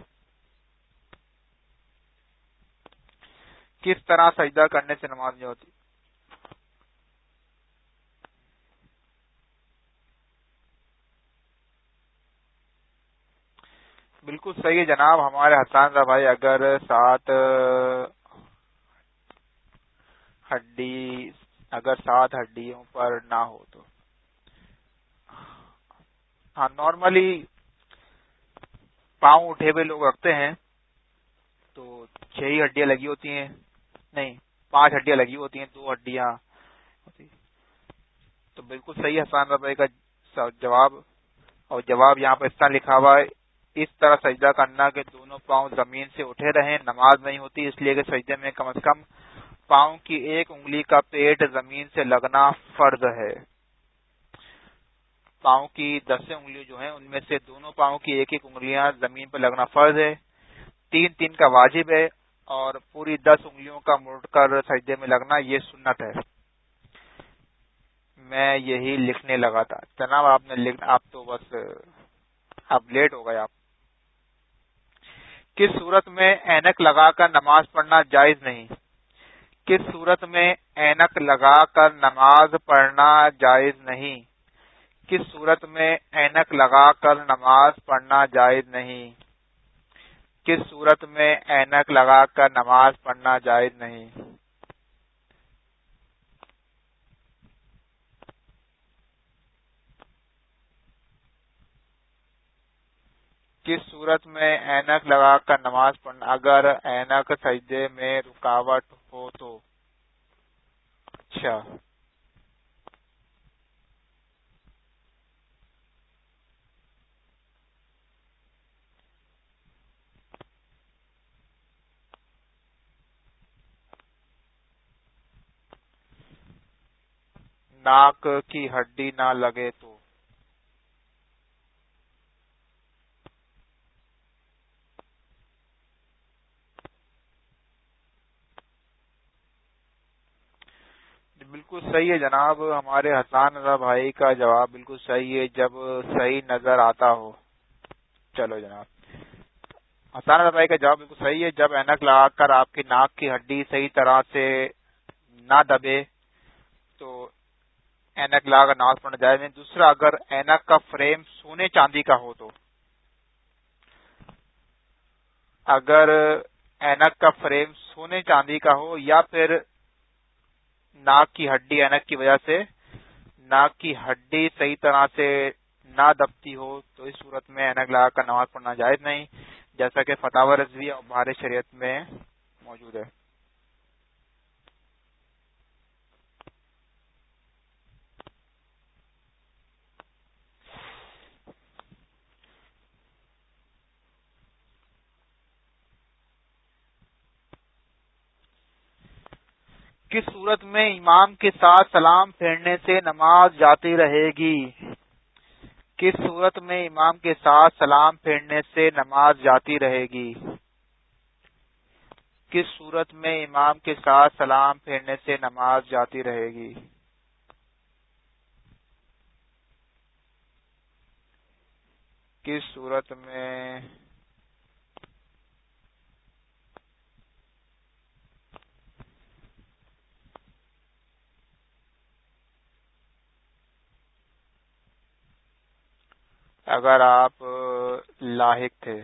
کس طرح سجدہ کرنے سے نماز نہیں ہوتی؟ بالکل صحیح ہے جناب، ہمارے حسان بھائی اگر سات، ہڈی، اگر سات ہڈیوں پر نہ ہو تو۔ ہاں نارملی پاؤں اٹھے ہوئے لوگ رکھتے ہیں، تو چھ ہی ہڈیاں لگی ہوتی ہیں۔ نہیں، پانچ ہڈیاں لگی ہوتی ہیں، دو ہڈیاں۔ تو بالکل صحیح حسان بھائی کا جواب۔ اور جواب یہاں پہ اس طرح لکھا ہوا ہے اس طرح سجدہ کرنا کہ دونوں پاؤں زمین سے اٹھے رہیں، نماز نہیں ہوتی، اس لیے کہ سجدے میں کم از کم پاؤں کی ایک انگلی کا پیٹ زمین سے لگنا فرض ہے۔ پاؤں کی دس انگلی جو ہیں، ان میں سے دونوں پاؤں کی ایک ایک انگلیاں زمین پہ لگنا فرض ہے۔ تین تین کا واجب ہے اور پوری دس انگلیوں کا مڑ کر سجدے میں لگنا یہ سنت ہے۔ میں یہی لکھنے لگا تھا۔ جناب، آپ نے لکھ، آپ تو بس اب لیٹ ہو گئے آپ۔ کس صورت میں اینک لگا کر نماز پڑھنا جائز نہیں؟ کس صورت میں اینک لگا کر نماز پڑھنا جائز نہیں؟ کس صورت میں اینک لگا کر نماز پڑھنا جائز نہیں؟ کس صورت میں اینک لگا کر نماز پڑھنا جائز نہیں؟ کس صورت میں اینک لگا کر نماز پڑھنا اگر اینک سجدے میں رکاوٹ ہو تو؟ اچھا۔ ناک کی ہڈی نہ لگے تو بالکل صحیح ہے جناب ہمارے حسان رضا بھائی کا جواب بالکل صحیح ہے، جب صحیح نظر آتا ہو۔ چلو جناب۔ حسان رضا بھائی کا جواب بالکل صحیح ہے، جب اینک لگا کر آپ کی ناک کی ہڈی صحیح طرح سے نہ دبے تو اینک لگا کر ناز پڑھنا جائے۔ دوسرا، اگر اینک کا فریم سونے چاندی کا ہو تو۔ اگر اینک کا فریم سونے چاندی کا ہو یا پھر ناک کی ہڈی اینک کی وجہ سے ناک کی ہڈی صحیح طرح سے نہ دبتی ہو تو اس صورت میں اینک لگا کر نماز پڑھنا جائز نہیں، جیسا کہ فتح رضوی اور بھارت شریعت میں موجود ہے۔ کس صورت میں امام کے ساتھ سلام پھیرنے سے نماز جاتی رہے گی؟ کس صورت میں امام کے ساتھ سلام پھیرنے سے نماز جاتی رہے گی؟ کس صورت میں امام کے ساتھ سلام پھیرنے سے نماز جاتی رہے گی؟ کس صورت میں اگر آپ لاحق تھے۔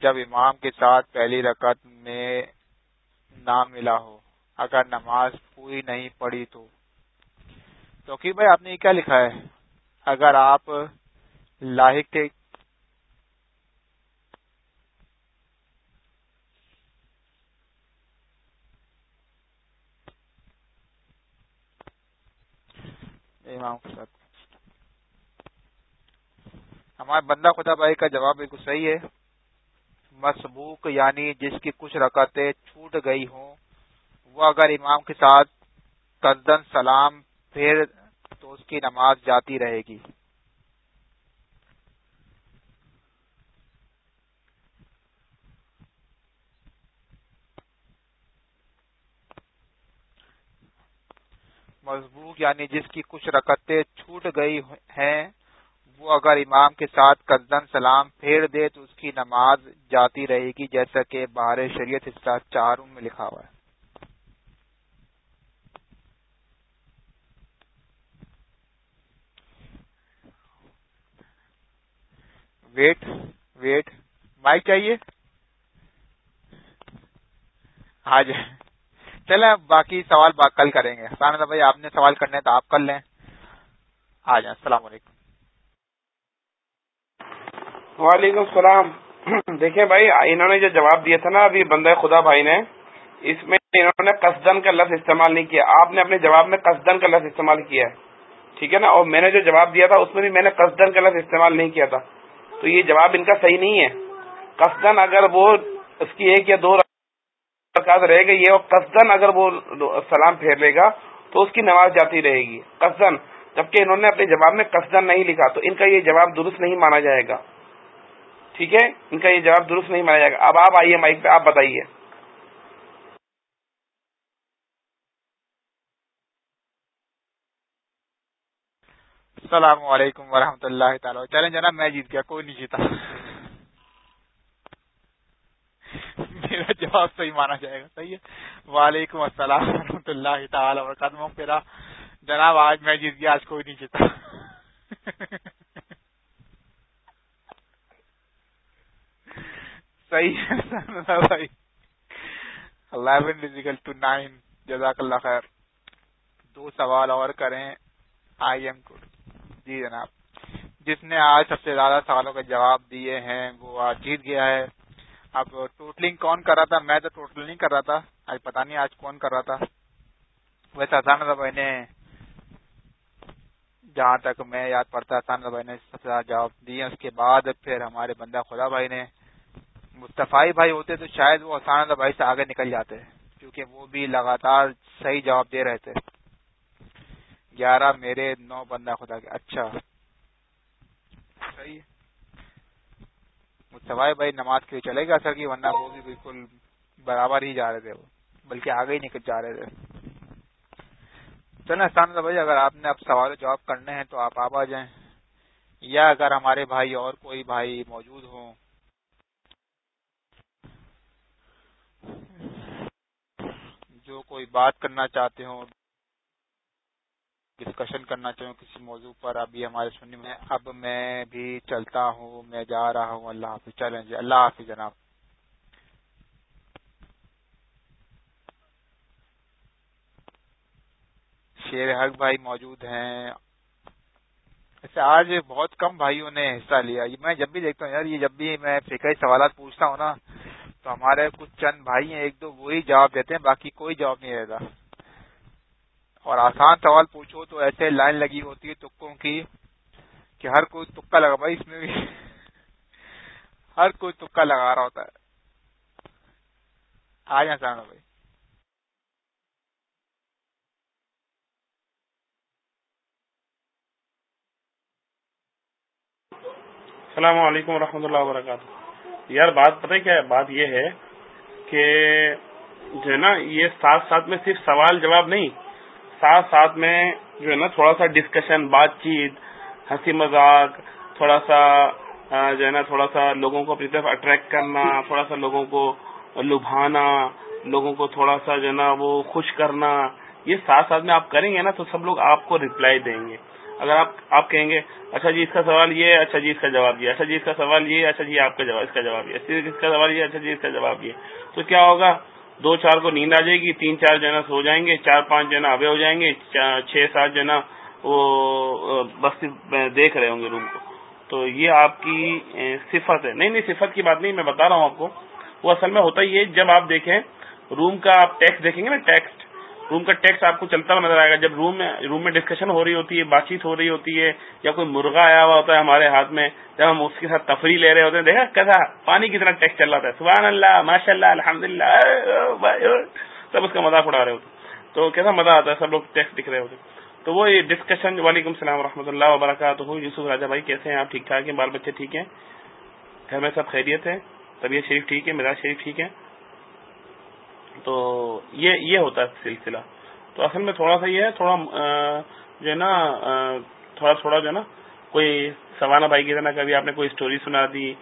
جب امام کے ساتھ پہلی رکعت میں نہ ملا ہو، اگر نماز پوری نہیں پڑی تو۔ توقی بھائی آپ نے یہ کیا لکھا ہے؟ اگر آپ لاحق تھے امام کے ساتھ۔ ہمارے بندہ خدا بھائی کا جواب بالکل صحیح ہے۔ مسبوق یعنی جس کی کچھ رکعتیں چھوٹ گئی ہوں، وہ اگر امام کے ساتھ قدن سلام، پھر تو اس کی نماز جاتی رہے گی۔ مضبوط یعنی جس کی کچھ رکتیں چھوٹ گئی ہیں، وہ اگر امام کے ساتھ قدن سلام پھیر دے تو اس کی نماز جاتی رہے گی، جیسا کہ بار شریعت حصہ چار میں لکھا ہوا ہے۔ ویٹ ویٹ، مائک چاہیے؟ ہاں جی چلیں باقی سوال کل کریں گے۔ حسان بھائی، آپ نے سوال کرنے تو آپ کر لیں۔ آ جائیں۔ السلام علیکم۔ وعلیکم السلام۔ دیکھیں بھائی، انہوں نے جو جواب دیا تھا نا، ابھی بندہ خدا بھائی نے، اس میں انہوں نے قصدن کا لفظ استعمال نہیں کیا۔ آپ نے اپنے جواب میں قصدن کا لفظ استعمال کیا ہے۔ ٹھیک ہے نا؟ اور میں نے جو جواب دیا تھا، اس میں بھی میں نے قصدن کا لفظ استعمال نہیں کیا تھا۔ تو یہ جواب ان کا صحیح نہیں ہے۔ قصدن اگر وہ اس کی ایک یا دو رہے گا یہ قصدن اگر وہ سلام پھیر لے گا تو اس کی نماز جاتی رہے گی۔ قصدن جبکہ انہوں نے اپنے جواب میں قصدن نہیں لکھا تو ان کا یہ جواب درست نہیں مانا جائے گا۔ ٹھیک ہے؟ ان کا یہ جواب درست نہیں مانا جائے گا۔ اب آپ آئیے مائک پہ، آپ بتائیے۔ السلام علیکم ورحمۃ اللہ تعالی۔ چلیں جناب، میں جیت گیا، کوئی نہیں جیتا۔ میرا جواب صحیح مانا جائے گا۔ صحیح ہے؟ وعلیکم السلام ورحمۃ اللہ تعالی وبرکاتہ۔ میرا جناب، آج میں جیت گیا، آج کوئی نہیں جیتا۔ صحیح ہے بھائی الیون ٹو نائن۔ جزاک اللہ خیر۔ دو سوال اور کریں آئی ایم گڈ جی جناب، جس نے آج سب سے زیادہ سوالوں کے جواب دیے ہیں، وہ آج جیت گیا ہے۔ اب ٹوٹلنگ کون کر رہا تھا؟ میں تو ٹوٹل نہیں کر رہا تھا۔ آج پتا نہیں آج کون کر رہا تھا۔ ویسے آسان بھائی نے جہاں تک میں یاد پڑتا، آسان بھائی نے سب سے جواب دیے۔ اس کے بعد پھر ہمارے بندہ خدا بھائی نے، مصطفی بھائی ہوتے تو شاید وہ آسان بھائی سے آگے نکل جاتے، کیونکہ وہ بھی لگاتار صحیح جواب دے رہے تھے۔ گیارہ میرے نو بندہ خدا کے۔ اچھا۔ صحیح۔ سوائے بھائی نماز کے لیے چلے گا سر کی، ورنہ وہ بھی بالکل برابر ہی جا رہے تھے وہ، بلکہ آگے ہی نکل جا رہے تھے۔ چلیں احسان بھائی، اگر آپ نے اب سوال جواب کرنے ہیں تو آپ آپ آ جائیں۔ یا اگر ہمارے بھائی اور کوئی بھائی موجود ہوں۔ جو کوئی بات کرنا چاہتے ہوں۔ ڈسکشن کرنا چاہوں کسی موضوع پر، ابھی ہمارے سننے میں، اب میں بھی چلتا ہوں، میں جا رہا ہوں۔ اللہ حافظ، چلیں جی۔ اللہ حافظ جناب۔ شیر حق بھائی موجود ہیں۔ ایسے آج بہت کم بھائیوں نے حصہ لیا۔ میں جب بھی دیکھتا ہوں یار، یہ جب بھی میں فکر سوالات پوچھتا ہوں نا، تو ہمارے کچھ چند بھائی ہیں، ایک دو وہی جواب دیتے ہیں، باقی کوئی جواب نہیں دیتا اور آسان سوال پوچھو تو ایسے لائن لگی ہوتی ہے تکوں کی کہ ہر کوئی تکا لگا، بھائی اس میں بھی ہر کوئی تکا لگا رہا ہوتا ہے۔ آ جائیں سانا بھائی۔ السلام علیکم و اللہ وبرکاتہ۔ یار بات پتہ کیا ہے؟ بات یہ ہے کہ جو ہے نا، یہ ساتھ ساتھ میں صرف سوال جواب نہیں ساتھ ساتھ میں جو ہے نا، تھوڑا سا ڈسکشن بات چیت، ہنسی مذاق، تھوڑا سا جو ہے نا، تھوڑا سا لوگوں کو اپنی طرف اٹریکٹ کرنا، تھوڑا سا لوگوں کو لبھانا، لوگوں کو تھوڑا سا جو ہے نا، وہ خوش کرنا، یہ ساتھ ساتھ میں آپ کریں گے نا تو سب لوگ آپ کو ریپلائی دیں گے۔ اگر آپ آپ کہیں گے اچھا جی اس کا سوال یہ اچھا جی اس کا جواب یہ اچھا جی اس کا سوال یہ اچھا جی آپ کا جواب اس کا جواب یہ اچھا جی، اس کا سوال یہ اچھا جی اس کا جواب یہ تو کیا ہوگا؟ دو چار کو نیند آ جائے گی، تین چار جو ہے نا سو جائیں گے، چار پانچ جو ہے نا ابے ہو جائیں گے چھ سات جو ہے نا وہ بس دیکھ رہے ہوں گے روم کو۔ تو یہ آپ کی صفت ہے۔ نہیں نہیں، صفت کی بات نہیں، میں بتا رہا ہوں آپ کو۔ وہ اصل میں ہوتا ہی ہے، جب آپ دیکھیں، روم کا آپ ٹیکس دیکھیں گے نا، ٹیکسٹ۔ روم کا ٹیکس آپ کو چلتا ہوا نظر آئے گا جب روم میں روم میں ڈسکشن ہو رہی ہوتی ہے بات چیت ہو رہی ہوتی ہے یا کوئی مرغا آیا ہوا ہوتا ہے ہمارے ہاتھ میں جب ہم اس کے ساتھ تفریح لے رہے ہوتے ہیں دیکھا کیسا پانی کی طرح ٹیکس چل رہا تھا سبحان اللہ ماشاء اللہ الحمد للہ سب اس کا مذاق اڑا رہے ہوتے تو کیسا مزہ آتا ہے سب لوگ ٹیکس دکھ رہے ہوتے تو وہ یہ ڈسکشن وعلیکم السلام و اللہ وبرکاتہ یوسف راجا بھائی کیسے ہیں آپ ٹھیک ٹھاک ہیں بال بچے ٹھیک ہیں گھر میں سب خیریت ہے طبیعت شریف ٹھیک ہے مزاج شریف ٹھیک ہے تو یہ یہ ہوتا ہے سلسلہ۔ تو اصل میں تھوڑا سا یہ ہے، تھوڑا جو ہے نا تھوڑا تھوڑا جو ہے نا، کوئی سوانہ بھائی کی طرح کبھی آپ نے کوئی اسٹوری سنا دی،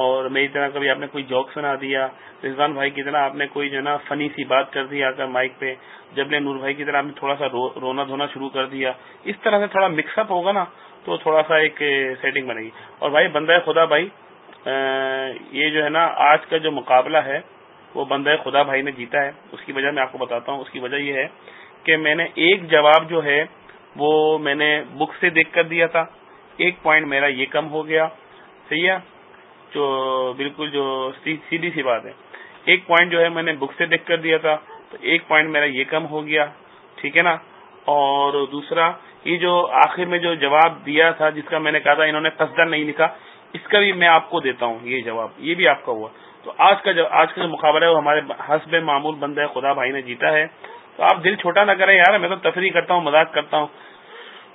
اور میری طرح کبھی آپ نے کوئی جوک سنا دیا۔ رضوان بھائی کی طرح آپ نے کوئی جو ہے نا فنی سی بات کر دی آ کر مائک پہ۔ جب نور بھائی کی طرح آپ نے تھوڑا سا رونا دھونا شروع کر دیا۔ اس طرح سے تھوڑا مکس اپ ہوگا نا، تو تھوڑا سا ایک سیٹنگ بنے گی۔ اور بھائی، بندہ خدا بھائی یہ جو ہے نا، آج کا جو مقابلہ ہے وہ بندہ خدا بھائی نے جیتا ہے۔ اس کی وجہ میں آپ کو بتاتا ہوں۔ اس کی وجہ یہ ہے کہ میں نے ایک جواب جو ہے، وہ میں نے بک سے دیکھ کر دیا تھا۔ ایک پوائنٹ میرا یہ کم ہو گیا۔ صحیح ہے؟ جو بالکل جو سیدھی سی بات ہے۔ ایک پوائنٹ جو ہے، میں نے بک سے دیکھ کر دیا تھا۔ تو ایک پوائنٹ میرا یہ کم ہو گیا۔ ٹھیک ہے نا؟ اور دوسرا، یہ جو آخر میں جو جواب دیا تھا، جس کا میں نے کہا تھا، انہوں نے قصدہ نہیں لکھا، اس کا بھی میں آپ کو دیتا ہوں یہ جواب۔ یہ بھی آپ کا ہوا۔ تو آج کا جو آج کا جو مقابلہ ہے وہ ہمارے حسب معمول بند ہے، خدا بھائی نے جیتا ہے۔ تو آپ دل چھوٹا نہ کریں یار، میں تو تفریح کرتا ہوں، مذاق کرتا ہوں۔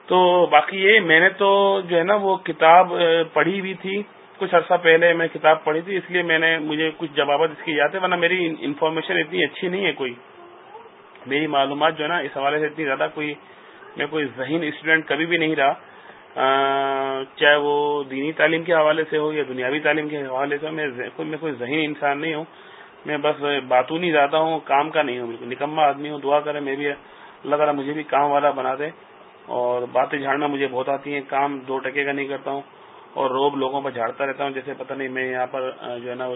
تو باقی یہ میں نے تو جو ہے نا وہ کتاب پڑھی ہوئی تھی۔ کچھ عرصہ پہلے میں کتاب پڑھی تھی، اس لیے میں نے مجھے کچھ جوابات اس کی یاد ہے ورنہ میری انفارمیشن اتنی اچھی نہیں ہے کوئی۔ میری معلومات جو ہے نا اس حوالے سے اتنی زیادہ کوئی میں کوئی ذہین اسٹوڈنٹ کبھی بھی نہیں رہا۔ چاہے وہ دینی تعلیم کے حوالے سے ہو یا دنیاوی تعلیم کے حوالے سے میں کوئی ذہین انسان نہیں ہوں۔ میں بس باتوں نہیں زیادہ ہوں، کام کا نہیں ہوں، بالکل نکما آدمی ہوں، دعا کرے، میں بھی اللہ تعالیٰ مجھے بھی کام والا بنا دے۔ اور باتیں جھاڑنا مجھے بہت آتی ہیں، کام دو ٹکے کا نہیں کرتا ہوں۔ اور روب لوگوں پر جھاڑتا رہتا ہوں، جیسے پتہ نہیں میں یہاں پر جو ہے نا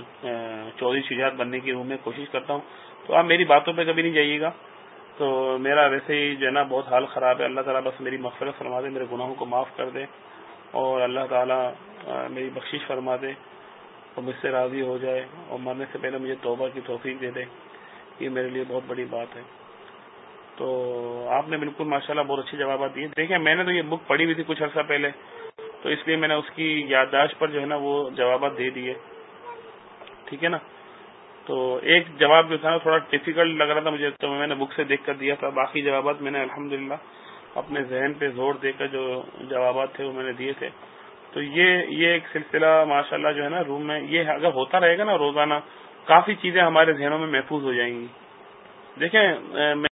چودھری شجاعت بننے کی روح میں کوشش کرتا ہوں۔ تو آپ میری باتوں پہ کبھی نہیں جائیے گا۔ تو میرا ویسے ہی جو ہے نا بہت حال خراب ہے۔ اللہ تعالیٰ بس میری مغفرت فرما دے، میرے گناہوں کو معاف کر دے اور اللہ تعالیٰ میری بخشش فرما دے اور مجھ سے راضی ہو جائے اور مرنے سے پہلے مجھے توبہ کی توفیق دے دے۔ یہ میرے لیے بہت بڑی بات ہے۔ تو آپ نے بالکل ماشاء اللہ بہت اچھے جوابات دیے دیکھیں، میں نے تو یہ بک پڑھی ہوئی تھی کچھ عرصہ پہلے، تو اس لیے میں نے اس کی یادداشت پر جو ہے نا وہ جوابات دے دیے ٹھیک ہے نا؟ تو ایک جواب جو تھا تھوڑا ڈیفیکلٹ لگ رہا تھا مجھے، تو میں نے بک سے دیکھ کر دیا تھا۔ باقی جوابات میں نے الحمد اپنے ذہن پہ زور دے کر جو جوابات تھے وہ میں نے دیے تھے۔ تو یہ یہ ایک سلسلہ ماشاءاللہ جو ہے نا روم میں، یہ اگر ہوتا رہے گا نا روزانہ، کافی چیزیں ہمارے ذہنوں میں محفوظ ہو جائیں گی۔ دیکھیں